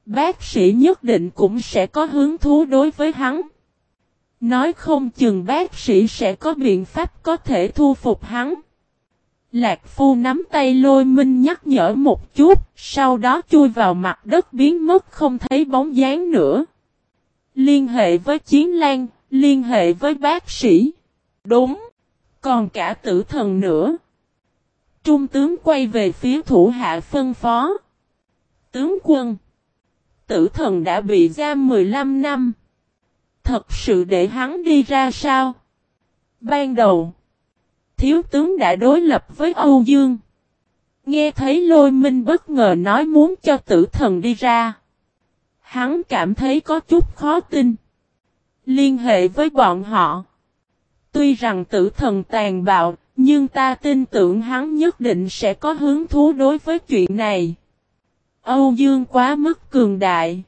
Speaker 1: Bác sĩ nhất định cũng sẽ có hứng thú đối với hắn. Nói không chừng bác sĩ sẽ có biện pháp có thể thu phục hắn. Lạc Phu nắm tay lôi minh nhắc nhở một chút, sau đó chui vào mặt đất biến mất không thấy bóng dáng nữa. Liên hệ với Chiến Lan, liên hệ với bác sĩ. Đúng, còn cả tử thần nữa. Trung tướng quay về phía thủ hạ phân phó. Tướng quân tử thần đã bị giam 15 năm. Thật sự để hắn đi ra sao? Ban đầu, thiếu tướng đã đối lập với Âu Dương. Nghe thấy lôi minh bất ngờ nói muốn cho tử thần đi ra. Hắn cảm thấy có chút khó tin. Liên hệ với bọn họ. Tuy rằng tử thần tàn bạo, nhưng ta tin tưởng hắn nhất định sẽ có hứng thú đối với chuyện này. Âu Dương quá mức cường đại.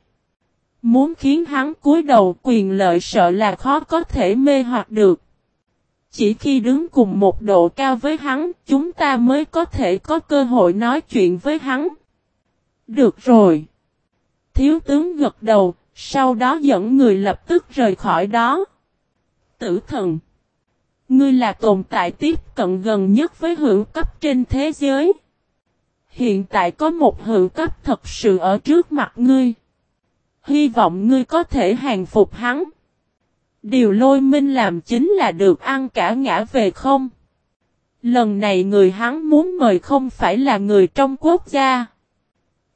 Speaker 1: Muốn khiến hắn cúi đầu quyền lợi sợ là khó có thể mê hoặc được. Chỉ khi đứng cùng một độ cao với hắn, chúng ta mới có thể có cơ hội nói chuyện với hắn. Được rồi. Thiếu tướng gật đầu, sau đó dẫn người lập tức rời khỏi đó. Tử thần. Ngươi là tồn tại tiếp cận gần nhất với hữu cấp trên thế giới. Hiện tại có một hữu cấp thật sự ở trước mặt ngươi. Hy vọng ngươi có thể hàng phục hắn. Điều lôi minh làm chính là được ăn cả ngã về không. Lần này người hắn muốn mời không phải là người trong quốc gia.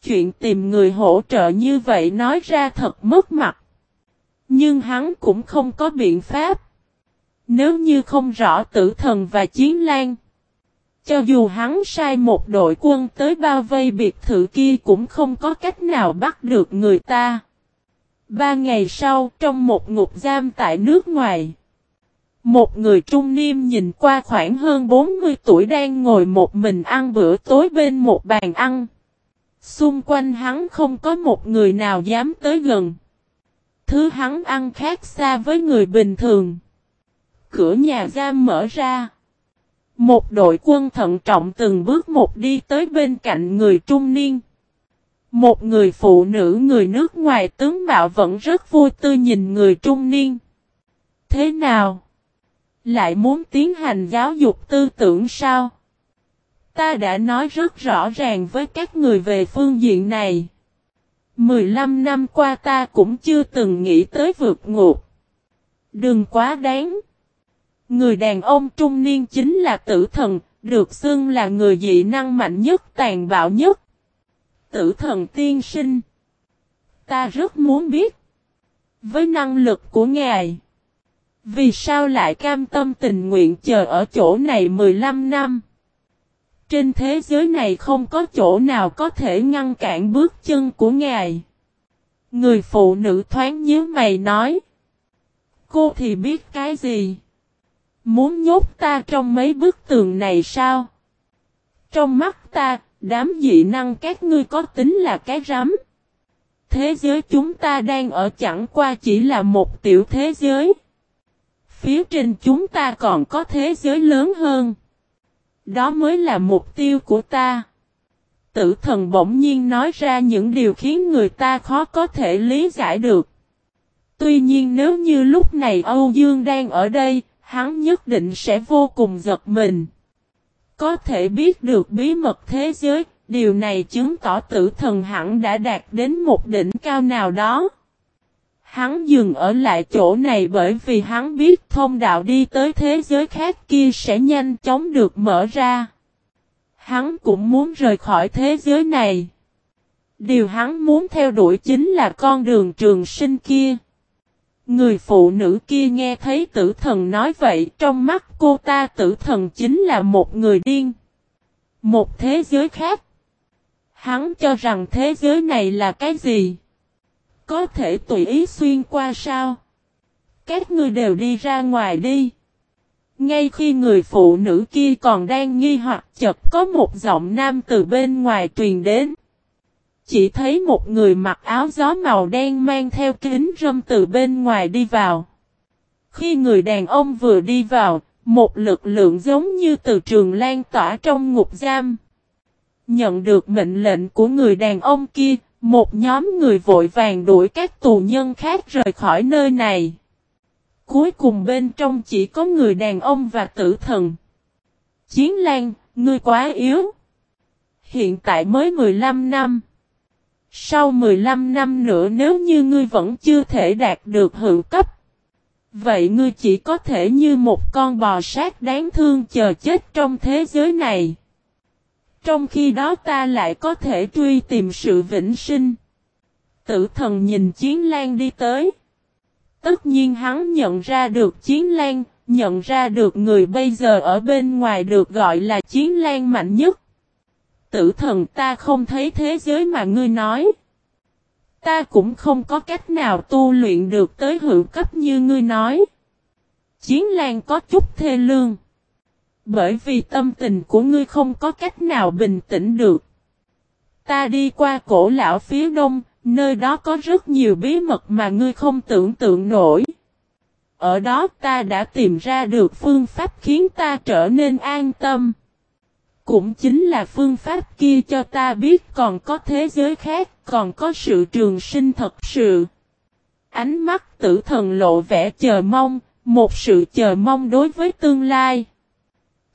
Speaker 1: Chuyện tìm người hỗ trợ như vậy nói ra thật mất mặt. Nhưng hắn cũng không có biện pháp. Nếu như không rõ tử thần và chiến lan. Cho dù hắn sai một đội quân tới bao vây biệt thự kia cũng không có cách nào bắt được người ta. Ba ngày sau, trong một ngục giam tại nước ngoài, một người trung niên nhìn qua khoảng hơn 40 tuổi đang ngồi một mình ăn bữa tối bên một bàn ăn. Xung quanh hắn không có một người nào dám tới gần. Thứ hắn ăn khác xa với người bình thường. Cửa nhà giam mở ra. Một đội quân thận trọng từng bước một đi tới bên cạnh người trung niên. Một người phụ nữ, người nước ngoài tướng mạo vẫn rất vui tươi nhìn người trung niên. Thế nào? Lại muốn tiến hành giáo dục tư tưởng sao? Ta đã nói rất rõ ràng với các người về phương diện này. 15 năm qua ta cũng chưa từng nghĩ tới vượt ngục. Đừng quá đáng. Người đàn ông trung niên chính là tử thần, được xưng là người dị năng mạnh nhất tàn bạo nhất. Tử thần tiên sinh. Ta rất muốn biết. Với năng lực của ngài. Vì sao lại cam tâm tình nguyện chờ ở chỗ này 15 năm? Trên thế giới này không có chỗ nào có thể ngăn cản bước chân của ngài. Người phụ nữ thoáng nhớ mày nói. Cô thì biết cái gì? Muốn nhốt ta trong mấy bức tường này sao? Trong mắt ta, đám dị năng các ngươi có tính là cái rắm. Thế giới chúng ta đang ở chẳng qua chỉ là một tiểu thế giới. Phía trên chúng ta còn có thế giới lớn hơn. Đó mới là mục tiêu của ta. Tử thần bỗng nhiên nói ra những điều khiến người ta khó có thể lý giải được. Tuy nhiên nếu như lúc này Âu Dương đang ở đây, hắn nhất định sẽ vô cùng giật mình. Có thể biết được bí mật thế giới, điều này chứng tỏ tử thần hẳn đã đạt đến một đỉnh cao nào đó. Hắn dừng ở lại chỗ này bởi vì hắn biết thông đạo đi tới thế giới khác kia sẽ nhanh chóng được mở ra. Hắn cũng muốn rời khỏi thế giới này. Điều hắn muốn theo đuổi chính là con đường trường sinh kia. Người phụ nữ kia nghe thấy tử thần nói vậy, trong mắt cô ta tử thần chính là một người điên. Một thế giới khác. Hắn cho rằng thế giới này là cái gì? Có thể tùy ý xuyên qua sao? Các ngươi đều đi ra ngoài đi. Ngay khi người phụ nữ kia còn đang nghi hoặc chợt có một giọng nam từ bên ngoài truyền đến. Chỉ thấy một người mặc áo gió màu đen mang theo kính râm từ bên ngoài đi vào. Khi người đàn ông vừa đi vào, một lực lượng giống như từ trường lan tỏa trong ngục giam. Nhận được mệnh lệnh của người đàn ông kia, một nhóm người vội vàng đuổi các tù nhân khác rời khỏi nơi này. Cuối cùng bên trong chỉ có người đàn ông và tử thần. Chiến Lan, ngươi quá yếu. Hiện tại mới 15 năm. Sau 15 năm nữa nếu như ngươi vẫn chưa thể đạt được hữu cấp. Vậy ngươi chỉ có thể như một con bò sát đáng thương chờ chết trong thế giới này. Trong khi đó ta lại có thể truy tìm sự vĩnh sinh. Tử thần nhìn Chiến Lan đi tới. Tất nhiên hắn nhận ra được Chiến Lan, nhận ra được người bây giờ ở bên ngoài được gọi là Chiến Lan mạnh nhất. Tử thần ta không thấy thế giới mà ngươi nói. Ta cũng không có cách nào tu luyện được tới hữu cấp như ngươi nói. Chiến Lan có chút thê lương. Bởi vì tâm tình của ngươi không có cách nào bình tĩnh được. Ta đi qua cổ lão phía đông, nơi đó có rất nhiều bí mật mà ngươi không tưởng tượng nổi. Ở đó ta đã tìm ra được phương pháp khiến ta trở nên an tâm. Cũng chính là phương pháp kia cho ta biết còn có thế giới khác, còn có sự trường sinh thật sự. Ánh mắt tử thần lộ vẻ chờ mong, một sự chờ mong đối với tương lai.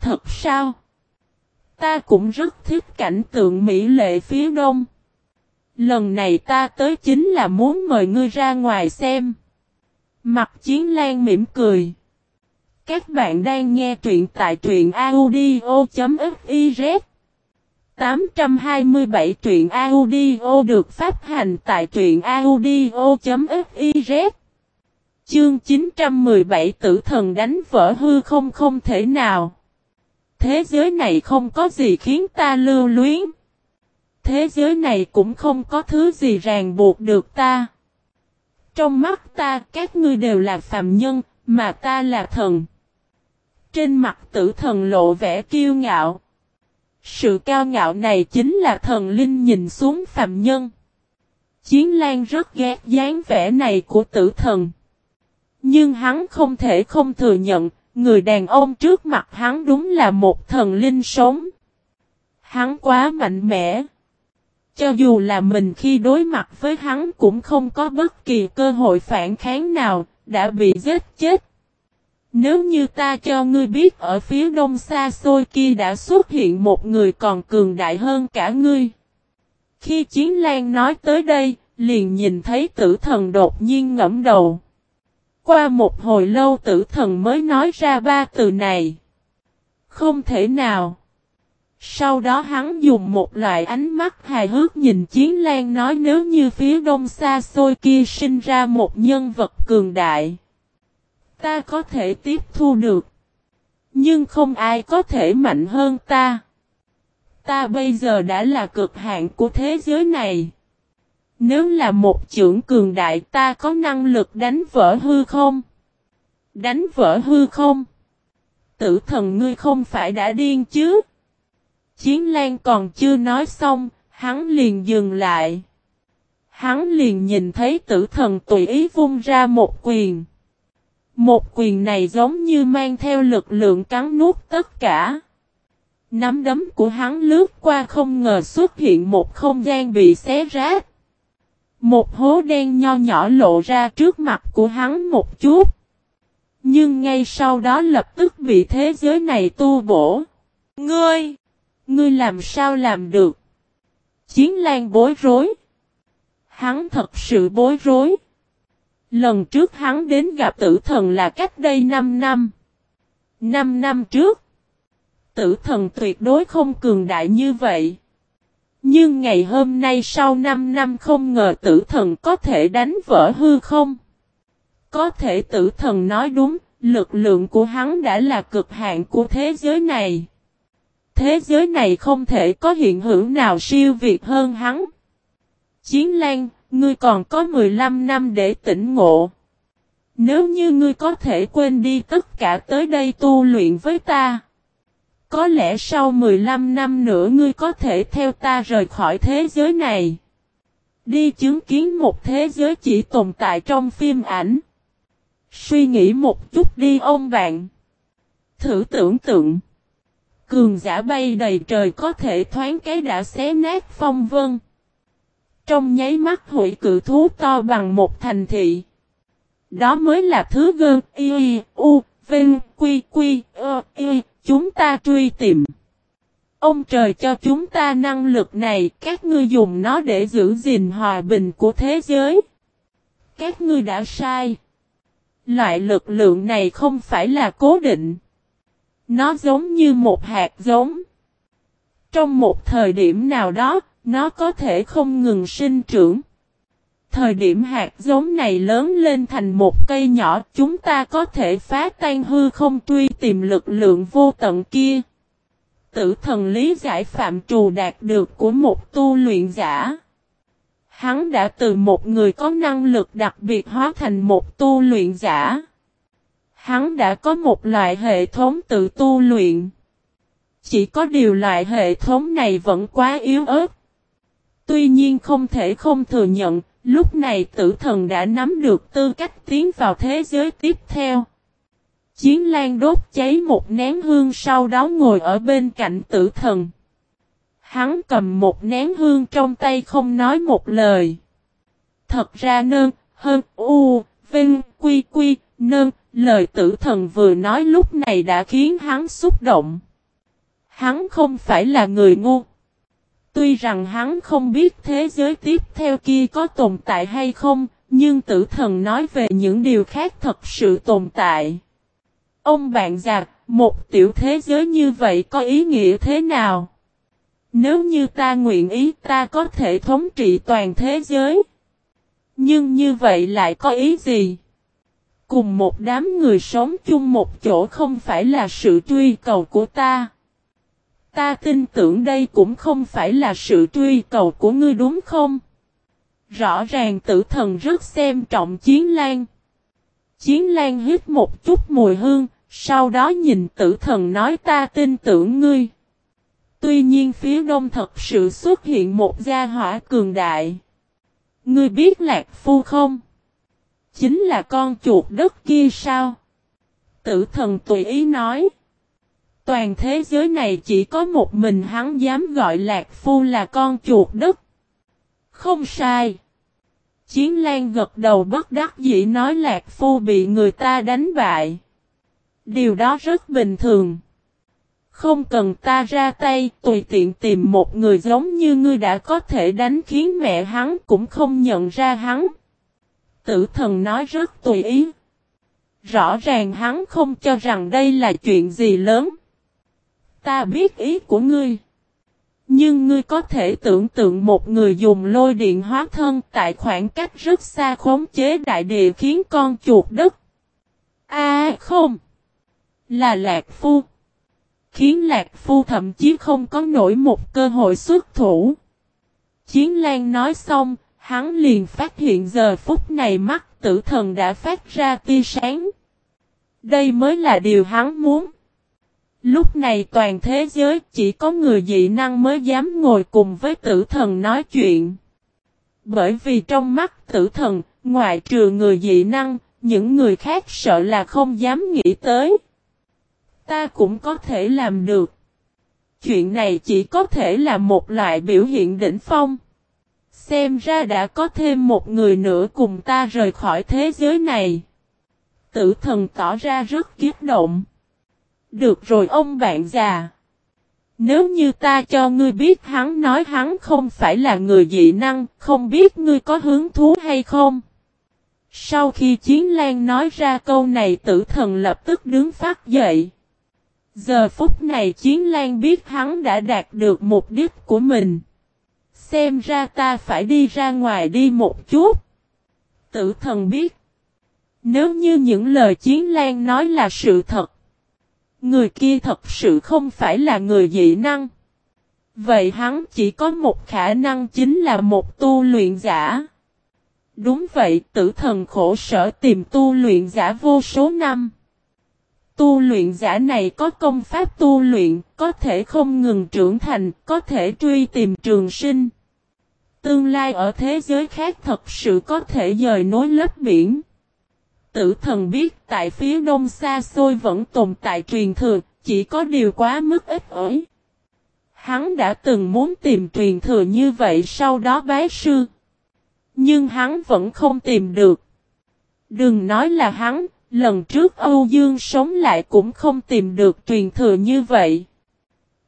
Speaker 1: Thật sao? Ta cũng rất thích cảnh tượng mỹ lệ phía đông. Lần này ta tới chính là muốn mời ngươi ra ngoài xem. Mặt chiến lan mỉm cười. Các bạn đang nghe truyện tại truyện audio.fiz 827 truyện audio được phát hành tại truyện audio.fiz Chương 917 tử thần đánh vỡ hư không không thể nào. Thế giới này không có gì khiến ta lưu luyến. Thế giới này cũng không có thứ gì ràng buộc được ta. Trong mắt ta các ngươi đều là phàm nhân, mà ta là thần. Trên mặt tử thần lộ vẻ kiêu ngạo. Sự cao ngạo này chính là thần linh nhìn xuống phàm nhân. Chiến Lan rất ghét dáng vẻ này của tử thần. Nhưng hắn không thể không thừa nhận, người đàn ông trước mặt hắn đúng là một thần linh sống. Hắn quá mạnh mẽ. Cho dù là mình khi đối mặt với hắn cũng không có bất kỳ cơ hội phản kháng nào, đã bị giết chết. Nếu như ta cho ngươi biết ở phía đông xa xôi kia đã xuất hiện một người còn cường đại hơn cả ngươi. Khi Chiến Lan nói tới đây, liền nhìn thấy tử thần đột nhiên ngẫm đầu. Qua một hồi lâu tử thần mới nói ra ba từ này. Không thể nào. Sau đó hắn dùng một loại ánh mắt hài hước nhìn Chiến Lan nói nếu như phía đông xa xôi kia sinh ra một nhân vật cường đại. Ta có thể tiếp thu được. Nhưng không ai có thể mạnh hơn ta. Ta bây giờ đã là cực hạn của thế giới này. Nếu là một trưởng cường đại ta có năng lực đánh vỡ hư không? Đánh vỡ hư không? Tử thần ngươi không phải đã điên chứ? Chiến Lan còn chưa nói xong, hắn liền dừng lại. Hắn liền nhìn thấy tử thần tùy ý vung ra một quyền. Một quyền này giống như mang theo lực lượng cắn nuốt tất cả. Nắm đấm của hắn lướt qua không ngờ xuất hiện một không gian bị xé rách. Một hố đen nho nhỏ lộ ra trước mặt của hắn một chút. Nhưng ngay sau đó lập tức bị thế giới này tu bổ. Ngươi! Ngươi làm sao làm được? Chiến lan bối rối. Hắn thật sự bối rối. Lần trước hắn đến gặp tử thần là cách đây 5 năm. 5 năm trước. Tử thần tuyệt đối không cường đại như vậy. Nhưng ngày hôm nay sau 5 năm không ngờ tử thần có thể đánh vỡ hư không? Có thể tử thần nói đúng, lực lượng của hắn đã là cực hạn của thế giới này. Thế giới này không thể có hiện hữu nào siêu việt hơn hắn. Chiến Lan, ngươi còn có 15 năm để tỉnh ngộ. Nếu như ngươi có thể quên đi tất cả tới đây tu luyện với ta. Có lẽ sau 15 năm nữa ngươi có thể theo ta rời khỏi thế giới này. Đi chứng kiến một thế giới chỉ tồn tại trong phim ảnh. Suy nghĩ một chút đi ông bạn. Thử tưởng tượng. Cường giả bay đầy trời có thể thoáng cái đã xé nát phong vân. Trong nháy mắt hủy cự thú to bằng một thành thị. Đó mới là thứ gơn y, u, vinh, quy quy, ơ, y chúng ta truy tìm. Ông trời cho chúng ta năng lực này, các ngươi dùng nó để giữ gìn hòa bình của thế giới. Các ngươi đã sai. Loại lực lượng này không phải là cố định. Nó giống như một hạt giống. Trong một thời điểm nào đó, nó có thể không ngừng sinh trưởng. Thời điểm hạt giống này lớn lên thành một cây nhỏ, chúng ta có thể phá tan hư không truy tìm lực lượng vô tận kia. Tử thần lý giải phạm trù đạt được của một tu luyện giả. Hắn đã từ một người có năng lực đặc biệt hóa thành một tu luyện giả. Hắn đã có một loại hệ thống tự tu luyện. Chỉ có điều loại hệ thống này vẫn quá yếu ớt. Tuy nhiên không thể không thừa nhận, lúc này tử thần đã nắm được tư cách tiến vào thế giới tiếp theo. Chiến lan đốt cháy một nén hương sau đó ngồi ở bên cạnh tử thần. Hắn cầm một nén hương trong tay không nói một lời. Thật ra nơn, hơn, u, vinh, quy quy, nơn, lời tử thần vừa nói lúc này đã khiến hắn xúc động. Hắn không phải là người ngu. Tuy rằng hắn không biết thế giới tiếp theo kia có tồn tại hay không, nhưng tử thần nói về những điều khác thật sự tồn tại. Ông bạn già, một tiểu thế giới như vậy có ý nghĩa thế nào? Nếu như ta nguyện ý ta có thể thống trị toàn thế giới. Nhưng như vậy lại có ý gì? Cùng một đám người sống chung một chỗ không phải là sự truy cầu của ta. Ta tin tưởng đây cũng không phải là sự truy cầu của ngươi đúng không? Rõ ràng tử thần rất xem trọng chiến lan. Chiến lan hít một chút mùi hương, sau đó nhìn tử thần nói ta tin tưởng ngươi. Tuy nhiên phía đông thật sự xuất hiện một gia hỏa cường đại. Ngươi biết lạc phu không? Chính là con chuột đất kia sao? Tử thần tùy ý nói. Toàn thế giới này chỉ có một mình hắn dám gọi lạc phu là con chuột đất. Không sai. Chiến Lan gật đầu bất đắc dĩ nói Lạc Phu bị người ta đánh bại. Điều đó rất bình thường. Không cần ta ra tay, tùy tiện tìm một người giống như ngươi đã có thể đánh khiến mẹ hắn cũng không nhận ra hắn. Tử thần nói rất tùy ý. Rõ ràng hắn không cho rằng đây là chuyện gì lớn. Ta biết ý của ngươi. Nhưng ngươi có thể tưởng tượng một người dùng lôi điện hóa thân tại khoảng cách rất xa khống chế đại địa khiến con chuột đất. A không. Là Lạc Phu. Khiến Lạc Phu thậm chí không có nổi một cơ hội xuất thủ. Chiến Lan nói xong, hắn liền phát hiện giờ phút này mắt tử thần đã phát ra tia sáng. Đây mới là điều hắn muốn. Lúc này toàn thế giới chỉ có người dị năng mới dám ngồi cùng với tử thần nói chuyện. Bởi vì trong mắt tử thần, ngoại trừ người dị năng, những người khác sợ là không dám nghĩ tới. Ta cũng có thể làm được. Chuyện này chỉ có thể là một loại biểu hiện đỉnh phong. Xem ra đã có thêm một người nữa cùng ta rời khỏi thế giới này. Tử thần tỏ ra rất kiếp động. Được rồi ông bạn già. Nếu như ta cho ngươi biết hắn nói hắn không phải là người dị năng, không biết ngươi có hứng thú hay không? Sau khi Chiến Lan nói ra câu này tử thần lập tức đứng phát dậy. Giờ phút này Chiến Lan biết hắn đã đạt được mục đích của mình. Xem ra ta phải đi ra ngoài đi một chút. Tử thần biết. Nếu như những lời Chiến Lan nói là sự thật. Người kia thật sự không phải là người dị năng. Vậy hắn chỉ có một khả năng chính là một tu luyện giả. Đúng vậy, tử thần khổ sở tìm tu luyện giả vô số năm. Tu luyện giả này có công pháp tu luyện, có thể không ngừng trưởng thành, có thể truy tìm trường sinh. Tương lai ở thế giới khác thật sự có thể dời nối lớp biển tử thần biết tại phía đông xa xôi vẫn tồn tại truyền thừa, chỉ có điều quá mức ít ỏi. Hắn đã từng muốn tìm truyền thừa như vậy sau đó bái sư. Nhưng hắn vẫn không tìm được. Đừng nói là hắn, lần trước Âu Dương sống lại cũng không tìm được truyền thừa như vậy.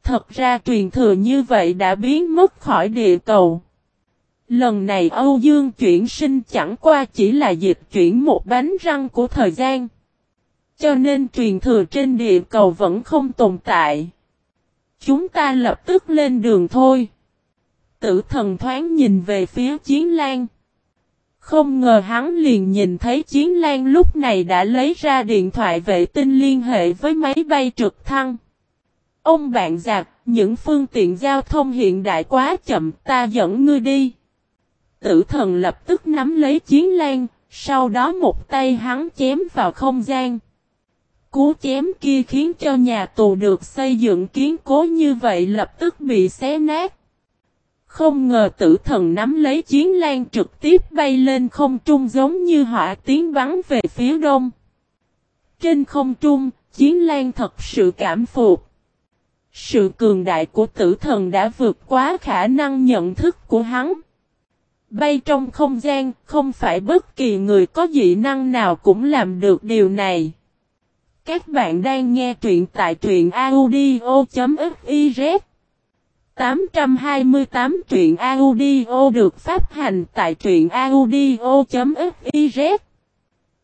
Speaker 1: Thật ra truyền thừa như vậy đã biến mất khỏi địa cầu. Lần này Âu Dương chuyển sinh chẳng qua chỉ là dịch chuyển một bánh răng của thời gian. Cho nên truyền thừa trên địa cầu vẫn không tồn tại. Chúng ta lập tức lên đường thôi. Tử thần thoáng nhìn về phía chiến lan. Không ngờ hắn liền nhìn thấy chiến lan lúc này đã lấy ra điện thoại vệ tinh liên hệ với máy bay trực thăng. Ông bạn giặc, những phương tiện giao thông hiện đại quá chậm ta dẫn ngươi đi. Tử thần lập tức nắm lấy chiến lan, sau đó một tay hắn chém vào không gian. Cú chém kia khiến cho nhà tù được xây dựng kiến cố như vậy lập tức bị xé nát. Không ngờ tử thần nắm lấy chiến lan trực tiếp bay lên không trung giống như hỏa tiến bắn về phía đông. Trên không trung, chiến lan thật sự cảm phục. Sự cường đại của tử thần đã vượt quá khả năng nhận thức của hắn. Bay trong không gian, không phải bất kỳ người có dị năng nào cũng làm được điều này. Các bạn đang nghe truyện tại truyện audio.fiz 828 truyện audio được phát hành tại truyện audio.fiz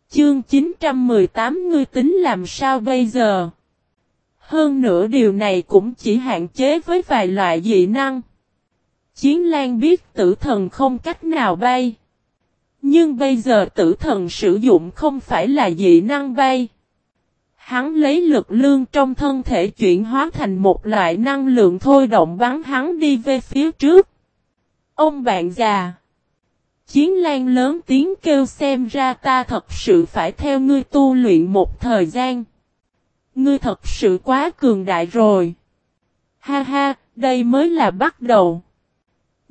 Speaker 1: Chương 918 ngươi tính làm sao bây giờ? Hơn nữa điều này cũng chỉ hạn chế với vài loại dị năng. Chiến Lan biết tử thần không cách nào bay. Nhưng bây giờ tử thần sử dụng không phải là dị năng bay. Hắn lấy lực lương trong thân thể chuyển hóa thành một loại năng lượng thôi động bắn hắn đi về phía trước. Ông bạn già. Chiến lan lớn tiếng kêu xem ra ta thật sự phải theo ngươi tu luyện một thời gian. Ngươi thật sự quá cường đại rồi. Ha ha, đây mới là bắt đầu.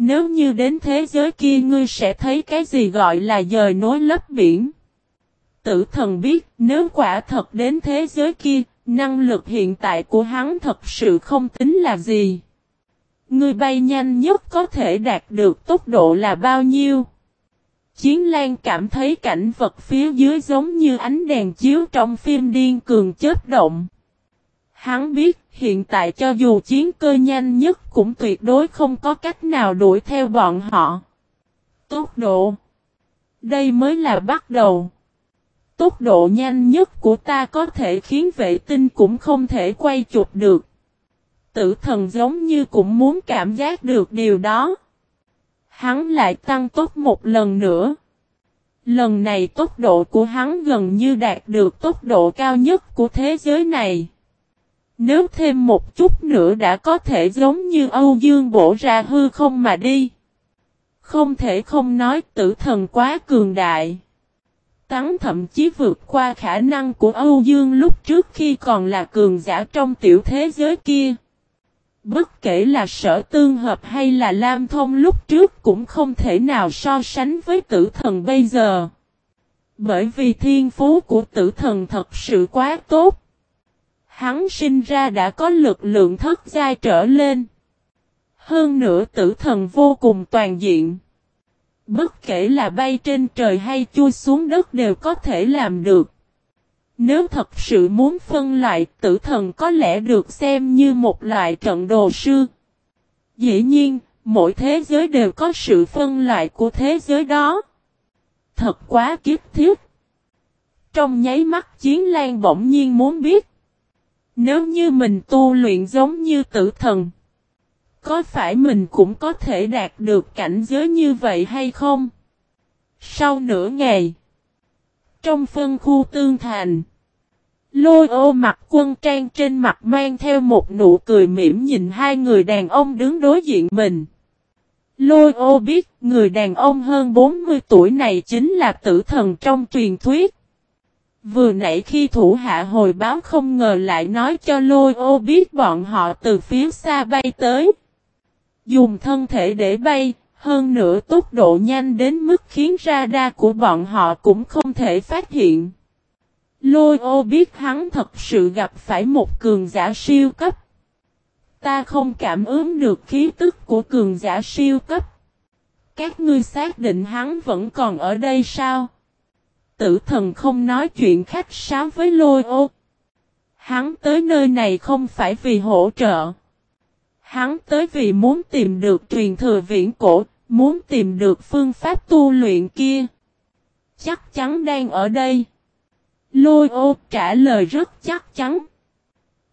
Speaker 1: Nếu như đến thế giới kia ngươi sẽ thấy cái gì gọi là dời nối lấp biển. Tử thần biết nếu quả thật đến thế giới kia, năng lực hiện tại của hắn thật sự không tính là gì. Ngươi bay nhanh nhất có thể đạt được tốc độ là bao nhiêu? Chiến Lan cảm thấy cảnh vật phía dưới giống như ánh đèn chiếu trong phim điên cường chết động. Hắn biết, hiện tại cho dù chiến cơ nhanh nhất cũng tuyệt đối không có cách nào đuổi theo bọn họ. Tốc độ. Đây mới là bắt đầu. Tốc độ nhanh nhất của ta có thể khiến vệ tinh cũng không thể quay chụp được. Tử thần giống như cũng muốn cảm giác được điều đó. Hắn lại tăng tốc một lần nữa. Lần này tốc độ của hắn gần như đạt được tốc độ cao nhất của thế giới này. Nếu thêm một chút nữa đã có thể giống như Âu Dương bổ ra hư không mà đi. Không thể không nói tử thần quá cường đại. Tắn thậm chí vượt qua khả năng của Âu Dương lúc trước khi còn là cường giả trong tiểu thế giới kia. Bất kể là sở tương hợp hay là Lam Thông lúc trước cũng không thể nào so sánh với tử thần bây giờ. Bởi vì thiên phú của tử thần thật sự quá tốt. Hắn sinh ra đã có lực lượng thất giai trở lên. Hơn nữa tử thần vô cùng toàn diện. Bất kể là bay trên trời hay chui xuống đất đều có thể làm được. Nếu thật sự muốn phân loại tử thần có lẽ được xem như một loại trận đồ sư. Dĩ nhiên, mỗi thế giới đều có sự phân loại của thế giới đó. Thật quá kiếp thiết. Trong nháy mắt chiến lan bỗng nhiên muốn biết. Nếu như mình tu luyện giống như tử thần. Có phải mình cũng có thể đạt được cảnh giới như vậy hay không? Sau nửa ngày. Trong phân khu tương thành. Lôi ô mặt quân trang trên mặt mang theo một nụ cười mỉm nhìn hai người đàn ông đứng đối diện mình. Lôi ô biết người đàn ông hơn 40 tuổi này chính là tử thần trong truyền thuyết. Vừa nãy khi thủ hạ hồi báo không ngờ lại nói cho lôi ô biết bọn họ từ phía xa bay tới. Dùng thân thể để bay, hơn nữa tốc độ nhanh đến mức khiến radar của bọn họ cũng không thể phát hiện. Lôi ô biết hắn thật sự gặp phải một cường giả siêu cấp. Ta không cảm ứng được khí tức của cường giả siêu cấp. Các ngươi xác định hắn vẫn còn ở đây sao? Tử thần không nói chuyện khách sáo với lôi ô. Hắn tới nơi này không phải vì hỗ trợ. Hắn tới vì muốn tìm được truyền thừa viễn cổ, muốn tìm được phương pháp tu luyện kia. Chắc chắn đang ở đây. Lôi ô trả lời rất chắc chắn.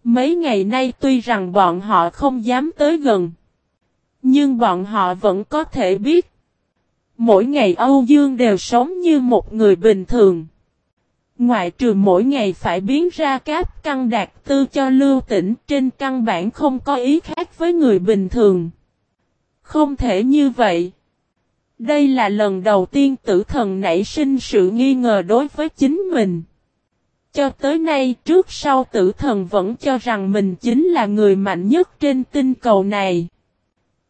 Speaker 1: Mấy ngày nay tuy rằng bọn họ không dám tới gần. Nhưng bọn họ vẫn có thể biết. Mỗi ngày Âu Dương đều sống như một người bình thường. Ngoại trừ mỗi ngày phải biến ra cáp căn đạt tư cho lưu tỉnh trên căn bản không có ý khác với người bình thường. Không thể như vậy. Đây là lần đầu tiên tử thần nảy sinh sự nghi ngờ đối với chính mình. Cho tới nay trước sau tử thần vẫn cho rằng mình chính là người mạnh nhất trên tinh cầu này.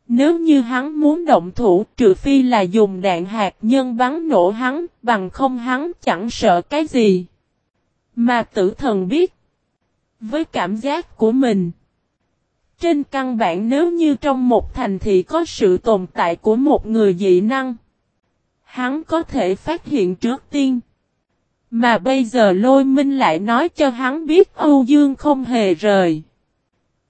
Speaker 1: Nếu như hắn muốn động thủ trừ phi là dùng đạn hạt nhân bắn nổ hắn, bằng không hắn chẳng sợ cái gì. Mà tử thần biết. Với cảm giác của mình. Trên căn bản nếu như trong một thành thị có sự tồn tại của một người dị năng. Hắn có thể phát hiện trước tiên. Mà bây giờ lôi minh lại nói cho hắn biết Âu Dương không hề rời.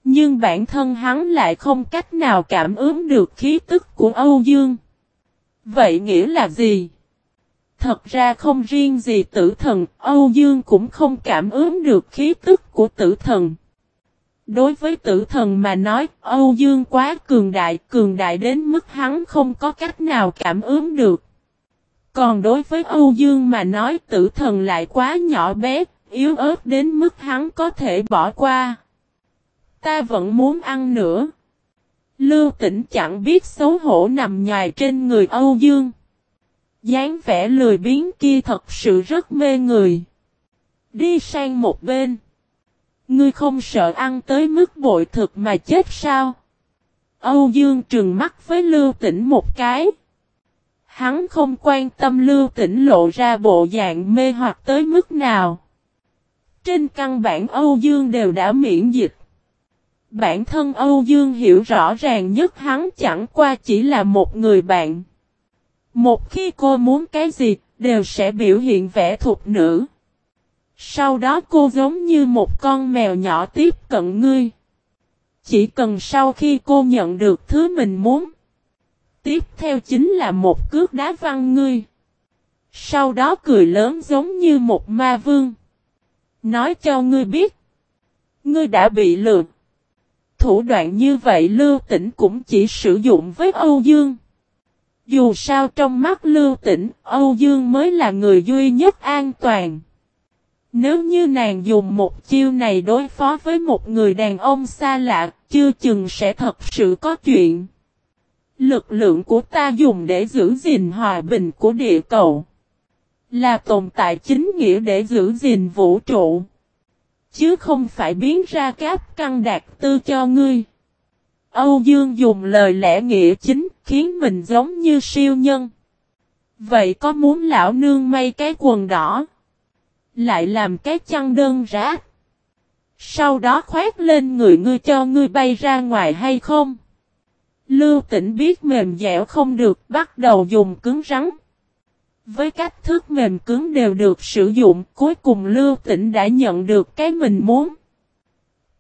Speaker 1: Nhưng bản thân hắn lại không cách nào cảm ứng được khí tức của Âu Dương. Vậy nghĩa là gì? Thật ra không riêng gì tử thần, Âu Dương cũng không cảm ứng được khí tức của tử thần. Đối với tử thần mà nói, Âu Dương quá cường đại, cường đại đến mức hắn không có cách nào cảm ứng được. Còn đối với Âu Dương mà nói tử thần lại quá nhỏ bé, yếu ớt đến mức hắn có thể bỏ qua. Ta vẫn muốn ăn nữa. Lưu tỉnh chẳng biết xấu hổ nằm nhài trên người Âu Dương dáng vẻ lười biếng kia thật sự rất mê người. Đi sang một bên. Ngươi không sợ ăn tới mức bội thực mà chết sao? Âu Dương trừng mắt với Lưu Tĩnh một cái. Hắn không quan tâm Lưu Tĩnh lộ ra bộ dạng mê hoặc tới mức nào. Trên căn bản Âu Dương đều đã miễn dịch. Bản thân Âu Dương hiểu rõ ràng nhất hắn chẳng qua chỉ là một người bạn. Một khi cô muốn cái gì, đều sẽ biểu hiện vẻ thuộc nữ. Sau đó cô giống như một con mèo nhỏ tiếp cận ngươi. Chỉ cần sau khi cô nhận được thứ mình muốn. Tiếp theo chính là một cước đá văng ngươi. Sau đó cười lớn giống như một ma vương. Nói cho ngươi biết. Ngươi đã bị lừa. Thủ đoạn như vậy Lưu Tĩnh cũng chỉ sử dụng với Âu Dương. Dù sao trong mắt Lưu Tĩnh, Âu Dương mới là người duy nhất an toàn. Nếu như nàng dùng một chiêu này đối phó với một người đàn ông xa lạ, chưa chừng sẽ thật sự có chuyện. Lực lượng của ta dùng để giữ gìn hòa bình của địa cầu. Là tồn tại chính nghĩa để giữ gìn vũ trụ. Chứ không phải biến ra cáp căn đạt tư cho ngươi. Âu Dương dùng lời lẽ nghĩa chính khiến mình giống như siêu nhân. Vậy có muốn lão nương may cái quần đỏ? Lại làm cái chăn đơn rác? Sau đó khoét lên người ngươi cho ngươi bay ra ngoài hay không? Lưu tỉnh biết mềm dẻo không được, bắt đầu dùng cứng rắn. Với cách thức mềm cứng đều được sử dụng, cuối cùng Lưu tĩnh đã nhận được cái mình muốn.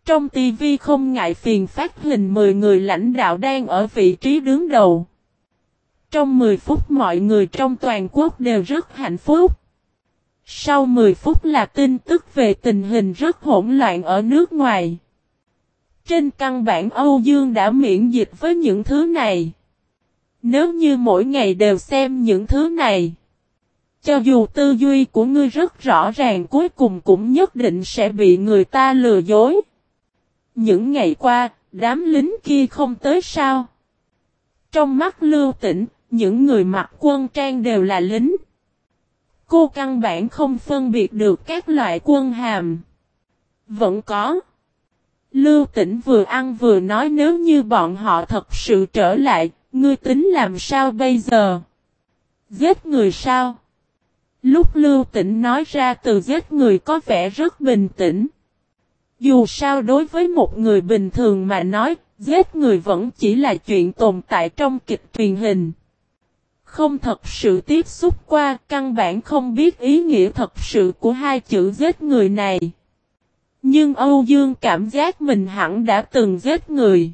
Speaker 1: Trong TV không ngại phiền phát hình 10 người lãnh đạo đang ở vị trí đứng đầu. Trong 10 phút mọi người trong toàn quốc đều rất hạnh phúc. Sau 10 phút là tin tức về tình hình rất hỗn loạn ở nước ngoài. Trên căn bản Âu Dương đã miễn dịch với những thứ này. Nếu như mỗi ngày đều xem những thứ này. Cho dù tư duy của ngươi rất rõ ràng cuối cùng cũng nhất định sẽ bị người ta lừa dối. Những ngày qua, đám lính kia không tới sao. Trong mắt lưu tỉnh, những người mặc quân trang đều là lính. Cô căn bản không phân biệt được các loại quân hàm. Vẫn có. Lưu tỉnh vừa ăn vừa nói nếu như bọn họ thật sự trở lại, ngươi tính làm sao bây giờ? Giết người sao? Lúc lưu Tĩnh nói ra từ giết người có vẻ rất bình tĩnh. Dù sao đối với một người bình thường mà nói, giết người vẫn chỉ là chuyện tồn tại trong kịch truyền hình. Không thật sự tiếp xúc qua, căn bản không biết ý nghĩa thật sự của hai chữ giết người này. Nhưng Âu Dương cảm giác mình hẳn đã từng giết người.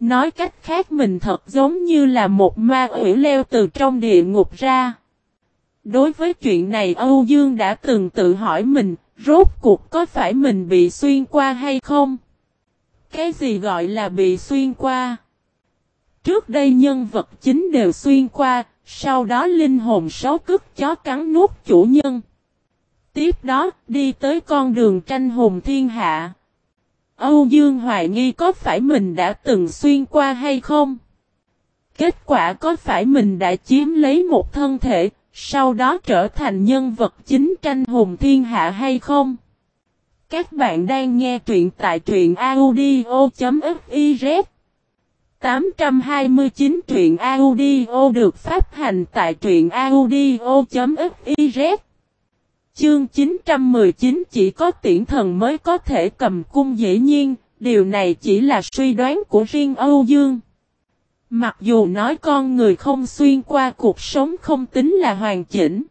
Speaker 1: Nói cách khác mình thật giống như là một ma quỷ leo từ trong địa ngục ra. Đối với chuyện này Âu Dương đã từng tự hỏi mình, Rốt cuộc có phải mình bị xuyên qua hay không? Cái gì gọi là bị xuyên qua? Trước đây nhân vật chính đều xuyên qua, sau đó linh hồn sáu cức chó cắn nuốt chủ nhân. Tiếp đó, đi tới con đường tranh hùng thiên hạ. Âu Dương hoài nghi có phải mình đã từng xuyên qua hay không? Kết quả có phải mình đã chiếm lấy một thân thể, sau đó trở thành nhân vật chính tranh hùng thiên hạ hay không? Các bạn đang nghe truyện tại truyện audio.fiz 829 truyện audio được phát hành tại truyện audio.fiz Chương 919 chỉ có tiễn thần mới có thể cầm cung dễ nhiên, điều này chỉ là suy đoán của riêng Âu Dương. Mặc dù nói con người không xuyên qua cuộc sống không tính là hoàn chỉnh.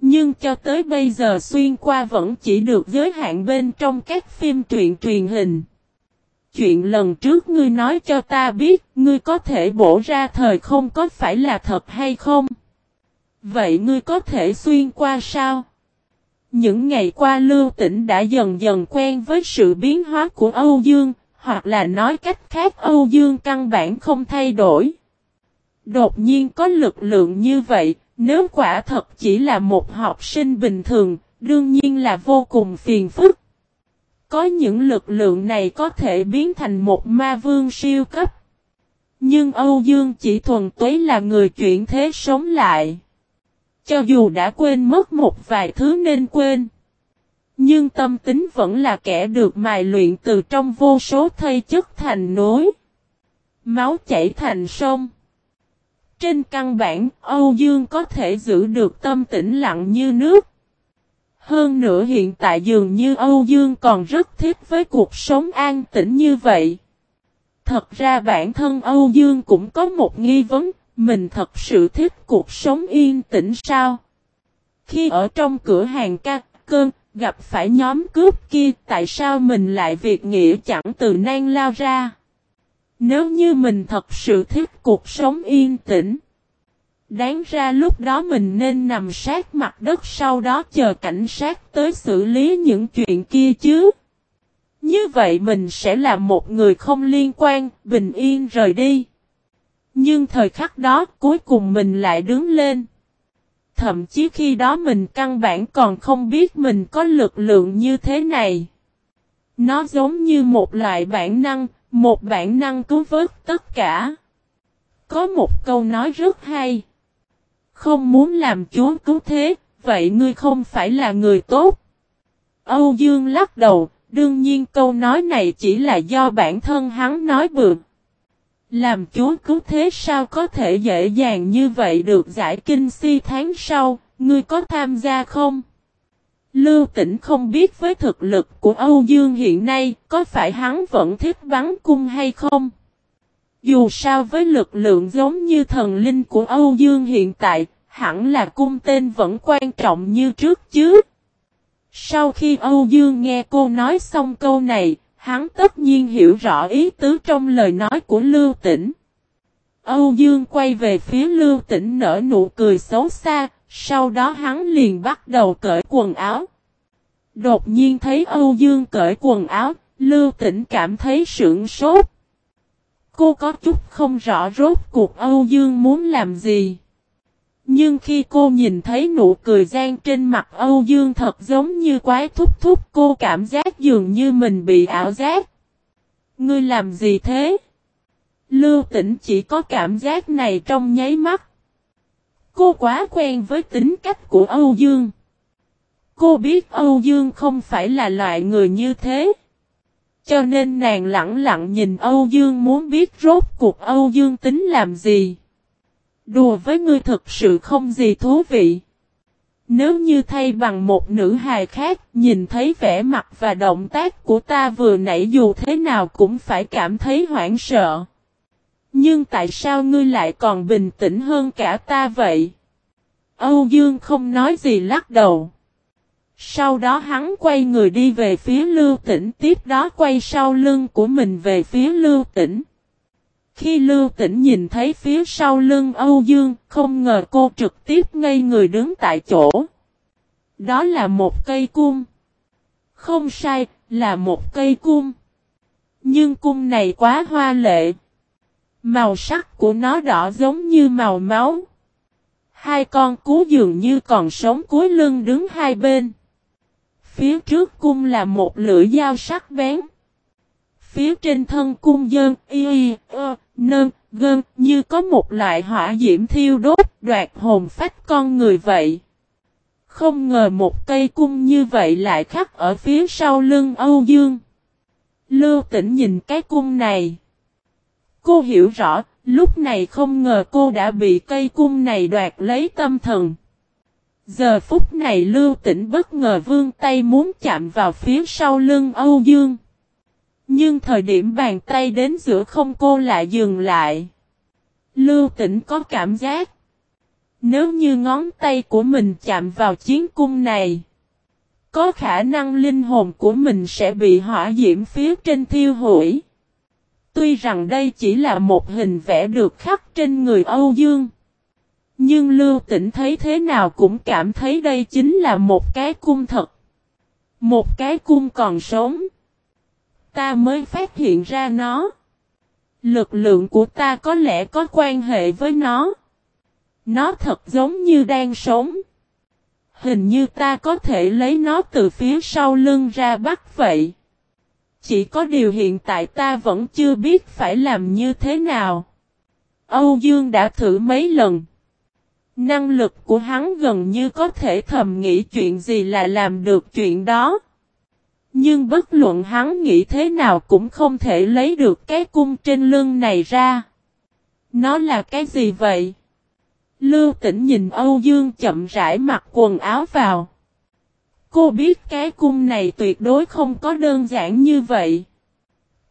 Speaker 1: Nhưng cho tới bây giờ xuyên qua vẫn chỉ được giới hạn bên trong các phim truyện truyền hình. chuyện lần trước ngươi nói cho ta biết, ngươi có thể bổ ra thời không có phải là thật hay không? Vậy ngươi có thể xuyên qua sao? Những ngày qua Lưu Tĩnh đã dần dần quen với sự biến hóa của Âu Dương, hoặc là nói cách khác Âu Dương căn bản không thay đổi. Đột nhiên có lực lượng như vậy, nếu quả thật chỉ là một học sinh bình thường, đương nhiên là vô cùng phiền phức. Có những lực lượng này có thể biến thành một ma vương siêu cấp. Nhưng Âu Dương chỉ thuần túy là người chuyển thế sống lại. Cho dù đã quên mất một vài thứ nên quên. Nhưng tâm tính vẫn là kẻ được mài luyện từ trong vô số thây chất thành nối. Máu chảy thành sông. Trên căn bản, Âu Dương có thể giữ được tâm tĩnh lặng như nước. Hơn nữa hiện tại dường như Âu Dương còn rất thích với cuộc sống an tĩnh như vậy. Thật ra bản thân Âu Dương cũng có một nghi vấn, mình thật sự thích cuộc sống yên tĩnh sao? Khi ở trong cửa hàng ca cơn, gặp phải nhóm cướp kia, tại sao mình lại việc nghĩa chẳng từ nan lao ra? Nếu như mình thật sự thích cuộc sống yên tĩnh, đáng ra lúc đó mình nên nằm sát mặt đất sau đó chờ cảnh sát tới xử lý những chuyện kia chứ. Như vậy mình sẽ là một người không liên quan, bình yên rời đi. Nhưng thời khắc đó cuối cùng mình lại đứng lên. Thậm chí khi đó mình căn bản còn không biết mình có lực lượng như thế này. Nó giống như một loại bản năng, một bản năng cứu vớt tất cả. Có một câu nói rất hay. Không muốn làm chúa cứu thế, vậy ngươi không phải là người tốt. Âu Dương lắc đầu, đương nhiên câu nói này chỉ là do bản thân hắn nói bừa. Làm chúa cứu thế sao có thể dễ dàng như vậy được giải kinh si tháng sau, ngươi có tham gia không? Lưu tỉnh không biết với thực lực của Âu Dương hiện nay, có phải hắn vẫn thích bắn cung hay không? Dù sao với lực lượng giống như thần linh của Âu Dương hiện tại, hẳn là cung tên vẫn quan trọng như trước chứ. Sau khi Âu Dương nghe cô nói xong câu này, Hắn tất nhiên hiểu rõ ý tứ trong lời nói của Lưu Tĩnh. Âu Dương quay về phía Lưu Tĩnh nở nụ cười xấu xa, sau đó hắn liền bắt đầu cởi quần áo. Đột nhiên thấy Âu Dương cởi quần áo, Lưu Tĩnh cảm thấy sượng sốt. Cô có chút không rõ rốt cuộc Âu Dương muốn làm gì. Nhưng khi cô nhìn thấy nụ cười gian trên mặt Âu Dương thật giống như quái thúc thúc, cô cảm giác dường như mình bị ảo giác. Ngươi làm gì thế? Lưu tỉnh chỉ có cảm giác này trong nháy mắt. Cô quá quen với tính cách của Âu Dương. Cô biết Âu Dương không phải là loại người như thế. Cho nên nàng lặng lặng nhìn Âu Dương muốn biết rốt cuộc Âu Dương tính làm gì. Đùa với ngươi thực sự không gì thú vị. Nếu như thay bằng một nữ hài khác, nhìn thấy vẻ mặt và động tác của ta vừa nãy dù thế nào cũng phải cảm thấy hoảng sợ. Nhưng tại sao ngươi lại còn bình tĩnh hơn cả ta vậy? Âu Dương không nói gì lắc đầu. Sau đó hắn quay người đi về phía lưu tỉnh tiếp đó quay sau lưng của mình về phía lưu tỉnh. Khi Lưu Tĩnh nhìn thấy phía sau lưng Âu Dương, không ngờ cô trực tiếp ngây người đứng tại chỗ. Đó là một cây cung. Không sai, là một cây cung. Nhưng cung này quá hoa lệ. Màu sắc của nó đỏ giống như màu máu. Hai con cú dường như còn sống cuối lưng đứng hai bên. Phía trước cung là một lưỡi dao sắc bén. Phía trên thân cung dơn y y ơ nơn, gơn, như có một loại hỏa diễm thiêu đốt, đoạt hồn phách con người vậy. Không ngờ một cây cung như vậy lại khắc ở phía sau lưng Âu Dương. Lưu tỉnh nhìn cái cung này. Cô hiểu rõ, lúc này không ngờ cô đã bị cây cung này đoạt lấy tâm thần. Giờ phút này Lưu Tĩnh bất ngờ vương tay muốn chạm vào phía sau lưng Âu Dương. Nhưng thời điểm bàn tay đến giữa không cô lại dừng lại. Lưu tỉnh có cảm giác. Nếu như ngón tay của mình chạm vào chiến cung này. Có khả năng linh hồn của mình sẽ bị hỏa diễm phía trên thiêu hủy. Tuy rằng đây chỉ là một hình vẽ được khắc trên người Âu Dương. Nhưng Lưu Tĩnh thấy thế nào cũng cảm thấy đây chính là một cái cung thật. Một cái cung còn sống. Ta mới phát hiện ra nó. Lực lượng của ta có lẽ có quan hệ với nó. Nó thật giống như đang sống. Hình như ta có thể lấy nó từ phía sau lưng ra bắt vậy. Chỉ có điều hiện tại ta vẫn chưa biết phải làm như thế nào. Âu Dương đã thử mấy lần. Năng lực của hắn gần như có thể thầm nghĩ chuyện gì là làm được chuyện đó. Nhưng bất luận hắn nghĩ thế nào cũng không thể lấy được cái cung trên lưng này ra. Nó là cái gì vậy? Lưu tỉnh nhìn Âu Dương chậm rãi mặc quần áo vào. Cô biết cái cung này tuyệt đối không có đơn giản như vậy.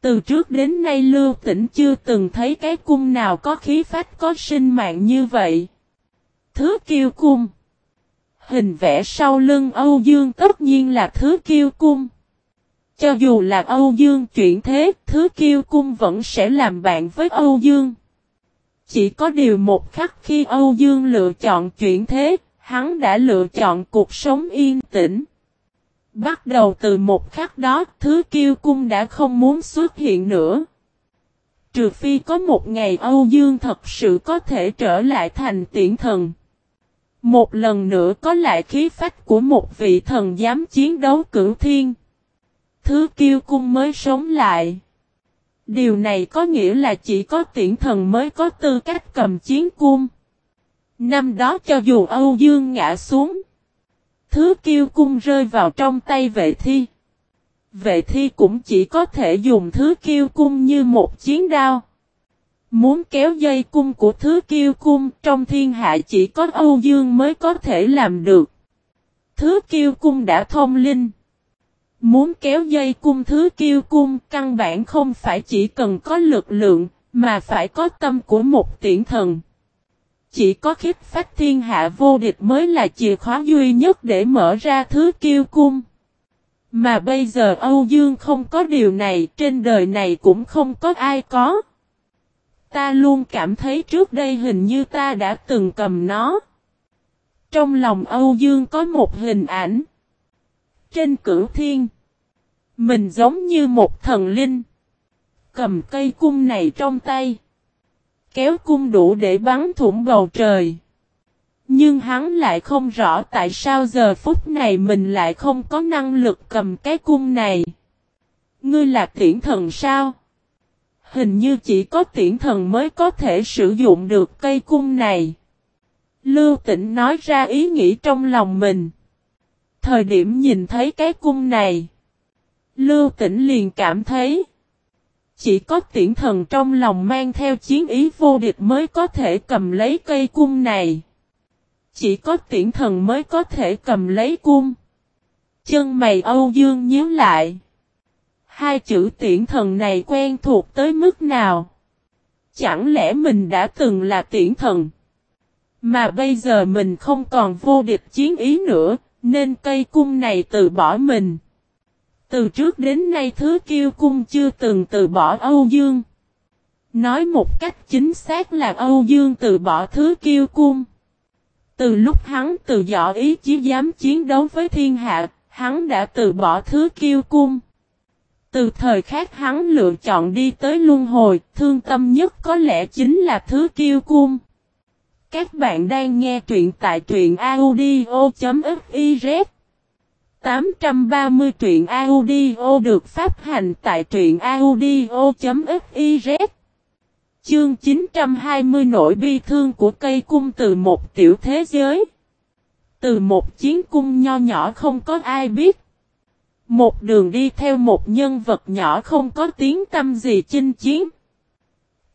Speaker 1: Từ trước đến nay Lưu Tĩnh chưa từng thấy cái cung nào có khí phách có sinh mạng như vậy. Thứ kiêu cung. Hình vẽ sau lưng Âu Dương tất nhiên là thứ kiêu cung. Cho dù là Âu Dương chuyển thế, thứ kiêu cung vẫn sẽ làm bạn với Âu Dương. Chỉ có điều một khắc khi Âu Dương lựa chọn chuyển thế, hắn đã lựa chọn cuộc sống yên tĩnh. Bắt đầu từ một khắc đó, thứ kiêu cung đã không muốn xuất hiện nữa. Trừ phi có một ngày Âu Dương thật sự có thể trở lại thành tiễn thần. Một lần nữa có lại khí phách của một vị thần dám chiến đấu cửu thiên. Thứ kiêu cung mới sống lại. Điều này có nghĩa là chỉ có tiễn thần mới có tư cách cầm chiến cung. Năm đó cho dù Âu Dương ngã xuống. Thứ kiêu cung rơi vào trong tay vệ thi. Vệ thi cũng chỉ có thể dùng thứ kiêu cung như một chiến đao. Muốn kéo dây cung của thứ kiêu cung trong thiên hạ chỉ có Âu Dương mới có thể làm được. Thứ kiêu cung đã thông linh. Muốn kéo dây cung thứ kiêu cung căn bản không phải chỉ cần có lực lượng mà phải có tâm của một tiễn thần. Chỉ có khiếp phát thiên hạ vô địch mới là chìa khóa duy nhất để mở ra thứ kiêu cung. Mà bây giờ Âu Dương không có điều này, trên đời này cũng không có ai có. Ta luôn cảm thấy trước đây hình như ta đã từng cầm nó. Trong lòng Âu Dương có một hình ảnh. Trên cửu thiên, mình giống như một thần linh. Cầm cây cung này trong tay. Kéo cung đủ để bắn thủng bầu trời. Nhưng hắn lại không rõ tại sao giờ phút này mình lại không có năng lực cầm cái cung này. Ngươi là tiễn thần sao? Hình như chỉ có tiễn thần mới có thể sử dụng được cây cung này. Lưu tĩnh nói ra ý nghĩ trong lòng mình. Thời điểm nhìn thấy cái cung này. Lưu tĩnh liền cảm thấy. Chỉ có tiễn thần trong lòng mang theo chiến ý vô địch mới có thể cầm lấy cây cung này. Chỉ có tiễn thần mới có thể cầm lấy cung. Chân mày Âu Dương nhíu lại. Hai chữ tiễn thần này quen thuộc tới mức nào? Chẳng lẽ mình đã từng là tiễn thần? Mà bây giờ mình không còn vô địch chiến ý nữa, nên cây cung này từ bỏ mình. Từ trước đến nay thứ kiêu cung chưa từng từ bỏ Âu Dương. Nói một cách chính xác là Âu Dương từ bỏ thứ kiêu cung. Từ lúc hắn từ dọ ý chí dám chiến đấu với thiên hạ, hắn đã từ bỏ thứ kiêu cung. Từ thời khác hắn lựa chọn đi tới luân hồi, thương tâm nhất có lẽ chính là thứ kiêu cung. Các bạn đang nghe truyện tại truyện audio.fiz 830 truyện audio được phát hành tại truyện audio.fiz Chương 920 nỗi bi thương của cây cung từ một tiểu thế giới. Từ một chiến cung nho nhỏ không có ai biết. Một đường đi theo một nhân vật nhỏ không có tiếng tâm gì chinh chiến.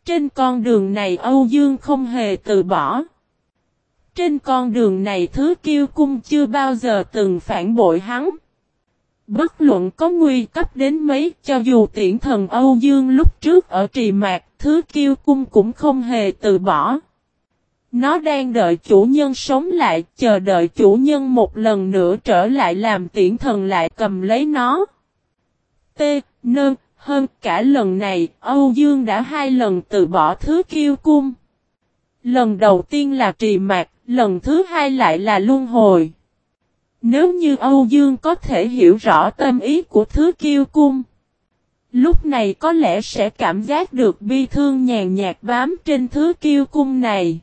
Speaker 1: Trên con đường này Âu Dương không hề từ bỏ. Trên con đường này thứ kiêu cung chưa bao giờ từng phản bội hắn. Bất luận có nguy cấp đến mấy cho dù tiễn thần Âu Dương lúc trước ở trì mạc thứ kiêu cung cũng không hề từ bỏ. Nó đang đợi chủ nhân sống lại, chờ đợi chủ nhân một lần nữa trở lại làm tiễn thần lại cầm lấy nó. T. Nơ. Hơn cả lần này, Âu Dương đã hai lần từ bỏ thứ kiêu cung. Lần đầu tiên là trì mạc, lần thứ hai lại là luân hồi. Nếu như Âu Dương có thể hiểu rõ tâm ý của thứ kiêu cung, lúc này có lẽ sẽ cảm giác được bi thương nhàn nhạt bám trên thứ kiêu cung này.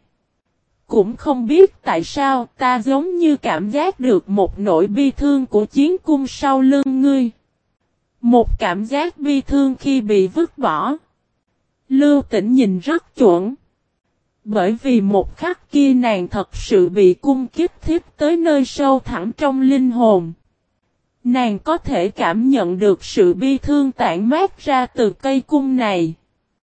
Speaker 1: Cũng không biết tại sao ta giống như cảm giác được một nỗi bi thương của chiến cung sau lưng ngươi. Một cảm giác bi thương khi bị vứt bỏ. Lưu tỉnh nhìn rất chuẩn. Bởi vì một khắc kia nàng thật sự bị cung kiếp thiết tới nơi sâu thẳm trong linh hồn. Nàng có thể cảm nhận được sự bi thương tản mát ra từ cây cung này.